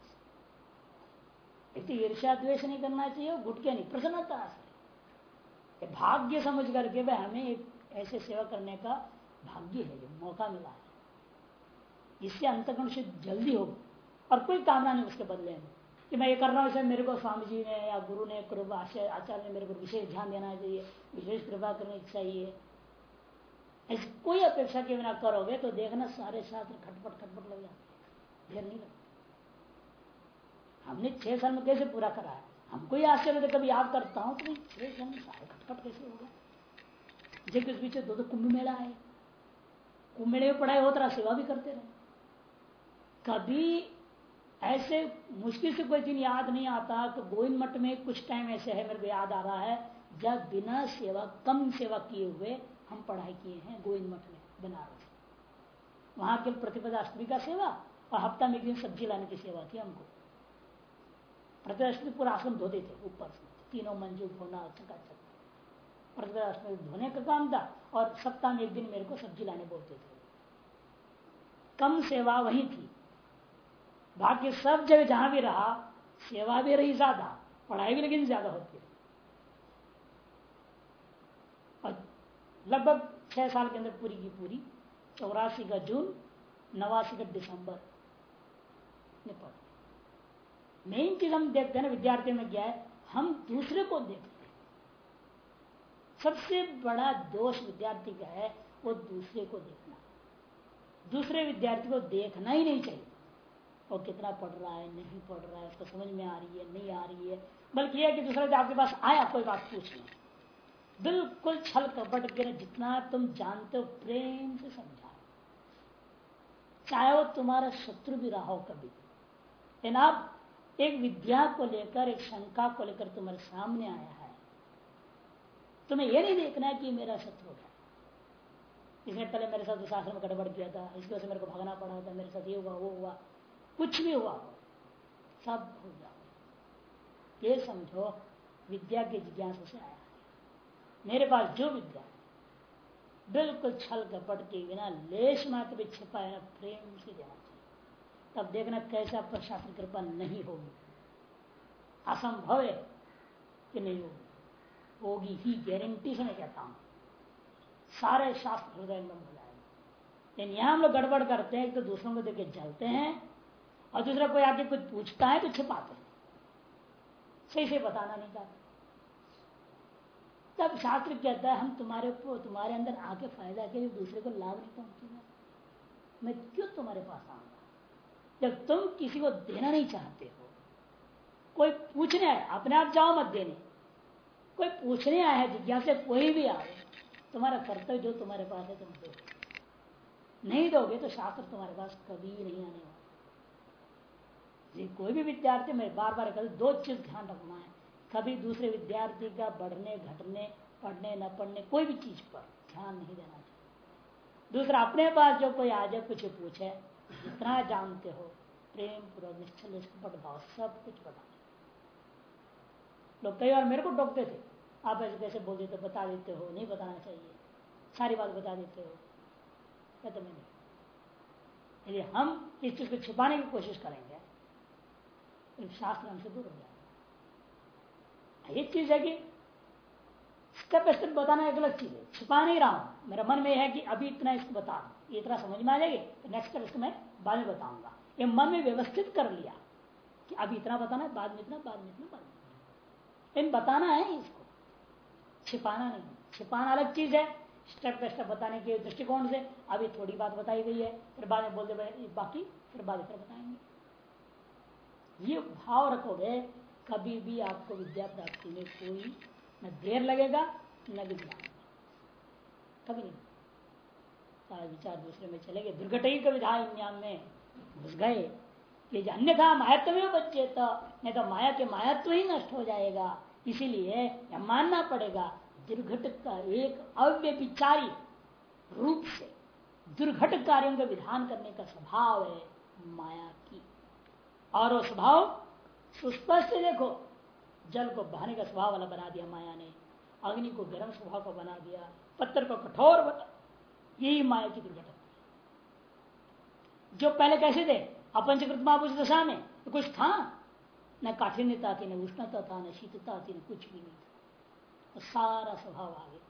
तो ईर्ष्या द्वेष नहीं करना चाहिए घुटके नहीं। प्रसन्नता से। भाग्य समझ करके वह हमें एक ऐसे सेवा करने का भाग्य है, जो मौका मिला है। इससे अंतकरण से जल्दी हो और कोई कामना नहीं उसके बदले में। कि मैं ये कर रहा हूँ मेरे को स्वामी जी ने या गुरु ने कृपा आचार्य ने मेरे को विशेष ध्यान देना चाहिए, विशेष कृपा करनी चाहिए। ऐसी कोई अपेक्षा के बिना करोगे तो देखना सारे शास्त्र खटपट खटपट लग जाते देर नहीं लगता। हमने छह साल में कैसे पूरा करा है? हमको ही आश्चर्य कभी याद करता हूँ तो छह साल में सारे खटपट कैसे हो गया जब उस पीछे दो दो कुंभ मेला है। कुंभ मेले में पढ़ाई होता रहा सेवा भी करते रहे। कभी ऐसे मुश्किल से कोई दिन याद नहीं आता तो गोविंद मठ में कुछ टाइम ऐसे है, मेरे को याद आ रहा है, जब बिना सेवा, कम सेवा किए हुए हम पढ़ाई किए हैं गोविंद मठ में, बनारस वहाँ के प्रतिपदा अष्टमी का सेवा और हफ़्ता में एक दिन सब्ज़ी लाने की सेवा थी हमको। प्रतिपदा पूरा आश्रम धोते थे, ऊपर से। तीनों मंजू धोना चकाचक प्रतिपदा अष्टमी धोने का काम था और सप्ताह में एक दिन मेरे को सब्ज़ी लाने बोलते थे। कम सेवा वही थी। बाकी सब जगह जहाँ भी रहा, सेवा भी रही ज़्यादा, पढ़ाई भी लेकिन ज़्यादा होती है। लगभग छह साल के अंदर पूरी की पूरी चौरासी का जून, नवासी का दिसंबर निपट मेन चीज़ हम देखते हैं ना, विद्यार्थियों में क्या है, हम दूसरे को देखते हैं। सबसे बड़ा दोष विद्यार्थी का है, वो दूसरे को देखना। दूसरे विद्यार्थी को देखना ही नहीं चाहिए। वो कितना पढ़ रहा है, नहीं पढ़ रहा है, उसको समझ में आ रही है, नहीं आ रही है। बल्कि यह कि दूसरा आपके पास आया, कोई बात पूछ लें बिल्कुल छल कपट के जितना तुम जानते हो, प्रेम से समझाओ चाहे वो तुम्हारा शत्रु भी रहा हो कभी। लेकिन अब एक विद्या को लेकर, एक शंका को लेकर तुम्हारे सामने आया है। तुम्हें यह नहीं देखना है कि मेरा शत्रु है। इसने पहले मेरे साथ शास्त्र में गड़बड़ किया था, इसकी वजह से मेरे को भागना पड़ा था, मेरे साथ ये हुआ, वो हुआ। कुछ भी हुआ, सब भूल जाओ। ये समझो, विद्या के जिज्ञासा से आया मेरे पास जो विद्या बिल्कुल छल कपट के बिना, लेश मात्र भी छिपा है, प्रेम से देना चाहिए तब देखना कैसे आप शास्त्र कृपा नहीं होगी। असंभव है कि नहीं होगी। होगी ही गारंटी से मैं कहता हूँ। सारे शास्त्र हृदय में हो जाएँगे लेकिन यहाँ हम लोग गड़बड़ करते हैं, एक तो दूसरों को देखे जलते हैं और दूसरा कोई आके कुछ पूछता है तो छिपाते सही से बताना नहीं चाहते। तब शास्त्र कहता है, हम तुम्हारे तुम्हारे अंदर आके फ़ायदा के लिए दूसरे को लाभ नहीं पहुंचूँगा। मैं क्यों तुम्हारे पास आऊँगा जब तुम किसी को देना नहीं चाहते हो, कोई पूछने आए, अपने आप जाओ मत देने। कोई पूछने आया है, जिज्ञासा कोई भी आए, तुम्हारा कर्तव्य जो तुम्हारे पास है, तुम दो। नहीं दोगे तो शास्त्र तुम्हारे पास कभी नहीं आने वाला। कोई भी विद्यार्थी में बार बार कभी दो चीज़ ध्यान रखना है। कभी दूसरे विद्यार्थी का बढ़ने, घटने, पढ़ने, न पढ़ने, कोई भी चीज़ पर ध्यान नहीं देना चाहिए। दूसरा, अपने पास जो कोई आ जाए कुछ पूछे, जितना जानते हो, प्रेम पूर्वक निश्चल भाव, सब कुछ बता लोग कई बार मेरे को टोकते थे। आप ऐसे कैसे बोल देते बता देते हो, नहीं बताना चाहिए, सारी बात बता देते हो। कहते, नहीं यदि हम इस चीज़ को छिपाने की कोशिश करेंगे। शास्त्र हमसे दूर हो जाएगा एक चीज़ है कि स्टेप स्टेप बताना एक अलग चीज़ है। छिपा नहीं रहा हूँ। मेरा मन में है कि अभी इतना इसको बता ये इतना समझ में आ जाएगी? तो नेक्स्ट स्टेप इसको मैं बाद में बताऊँगा। ये मन में व्यवस्थित कर लिया कि अभी इतना बताना है, बाद में इतना, बाद में इतना, बाद में लेकिन बताना है इसको। छिपाना नहीं छिपाना अलग चीज़ है। स्टेप बाय स्टेप बताने के दृष्टिकोण से अभी थोड़ी बात बताई गई है, फिर बाद में बोल दे बाकी फिर बाद फिर बताएँगे। ये भाव रखोगे, कभी भी आपको विद्या प्राप्ति में कोई न देर लगेगा, न विज्ञान कभी नहीं। सारे विचार दूसरे में चले गए। दुर्घट ही विधान्याम में, घुस गए। कि अन्यथा मायात्व में बच्चे तो नहीं तो माया के मायात्व ही नष्ट हो जाएगा। इसीलिए यह मानना पड़ेगा, दुर्घट का एक अव्यपिचारी रूप से दुर्घट कार्यों का विधान करने का स्वभाव है माया की। और वो स्वभाव सुस्पष्ट देखो। जल को बहाने का स्वभाव वाला बना दिया माया ने, अग्नि को गर्म स्वभाव का बना दिया, पत्थर को कठोर बना यही माया की दुर्घटना। जो पहले कैसे थे? अपंचकृत महापुरुष दशा में। तो कुछ था? न काठिन्यता थी, न उष्णता था, न शीतता थी, न कुछ भी नहीं था। तो सारा स्वभाव आ गया।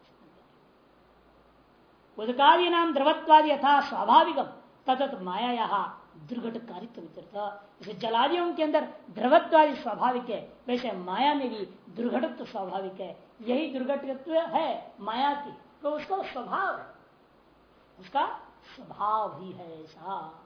उदकादि नाम द्रवत्वादि यथा स्वाभाविकम तथत माया यहाँ दुर्घट कारित्व जैसे जलादियों के अंदर द्रवत्वादि स्वाभाविक है, वैसे माया में भी दुर्घटत्व स्वाभाविक है। यही दुर्घटत्व है माया की तो उसका स्वभाव है। उसका स्वभाव ही है ऐसा।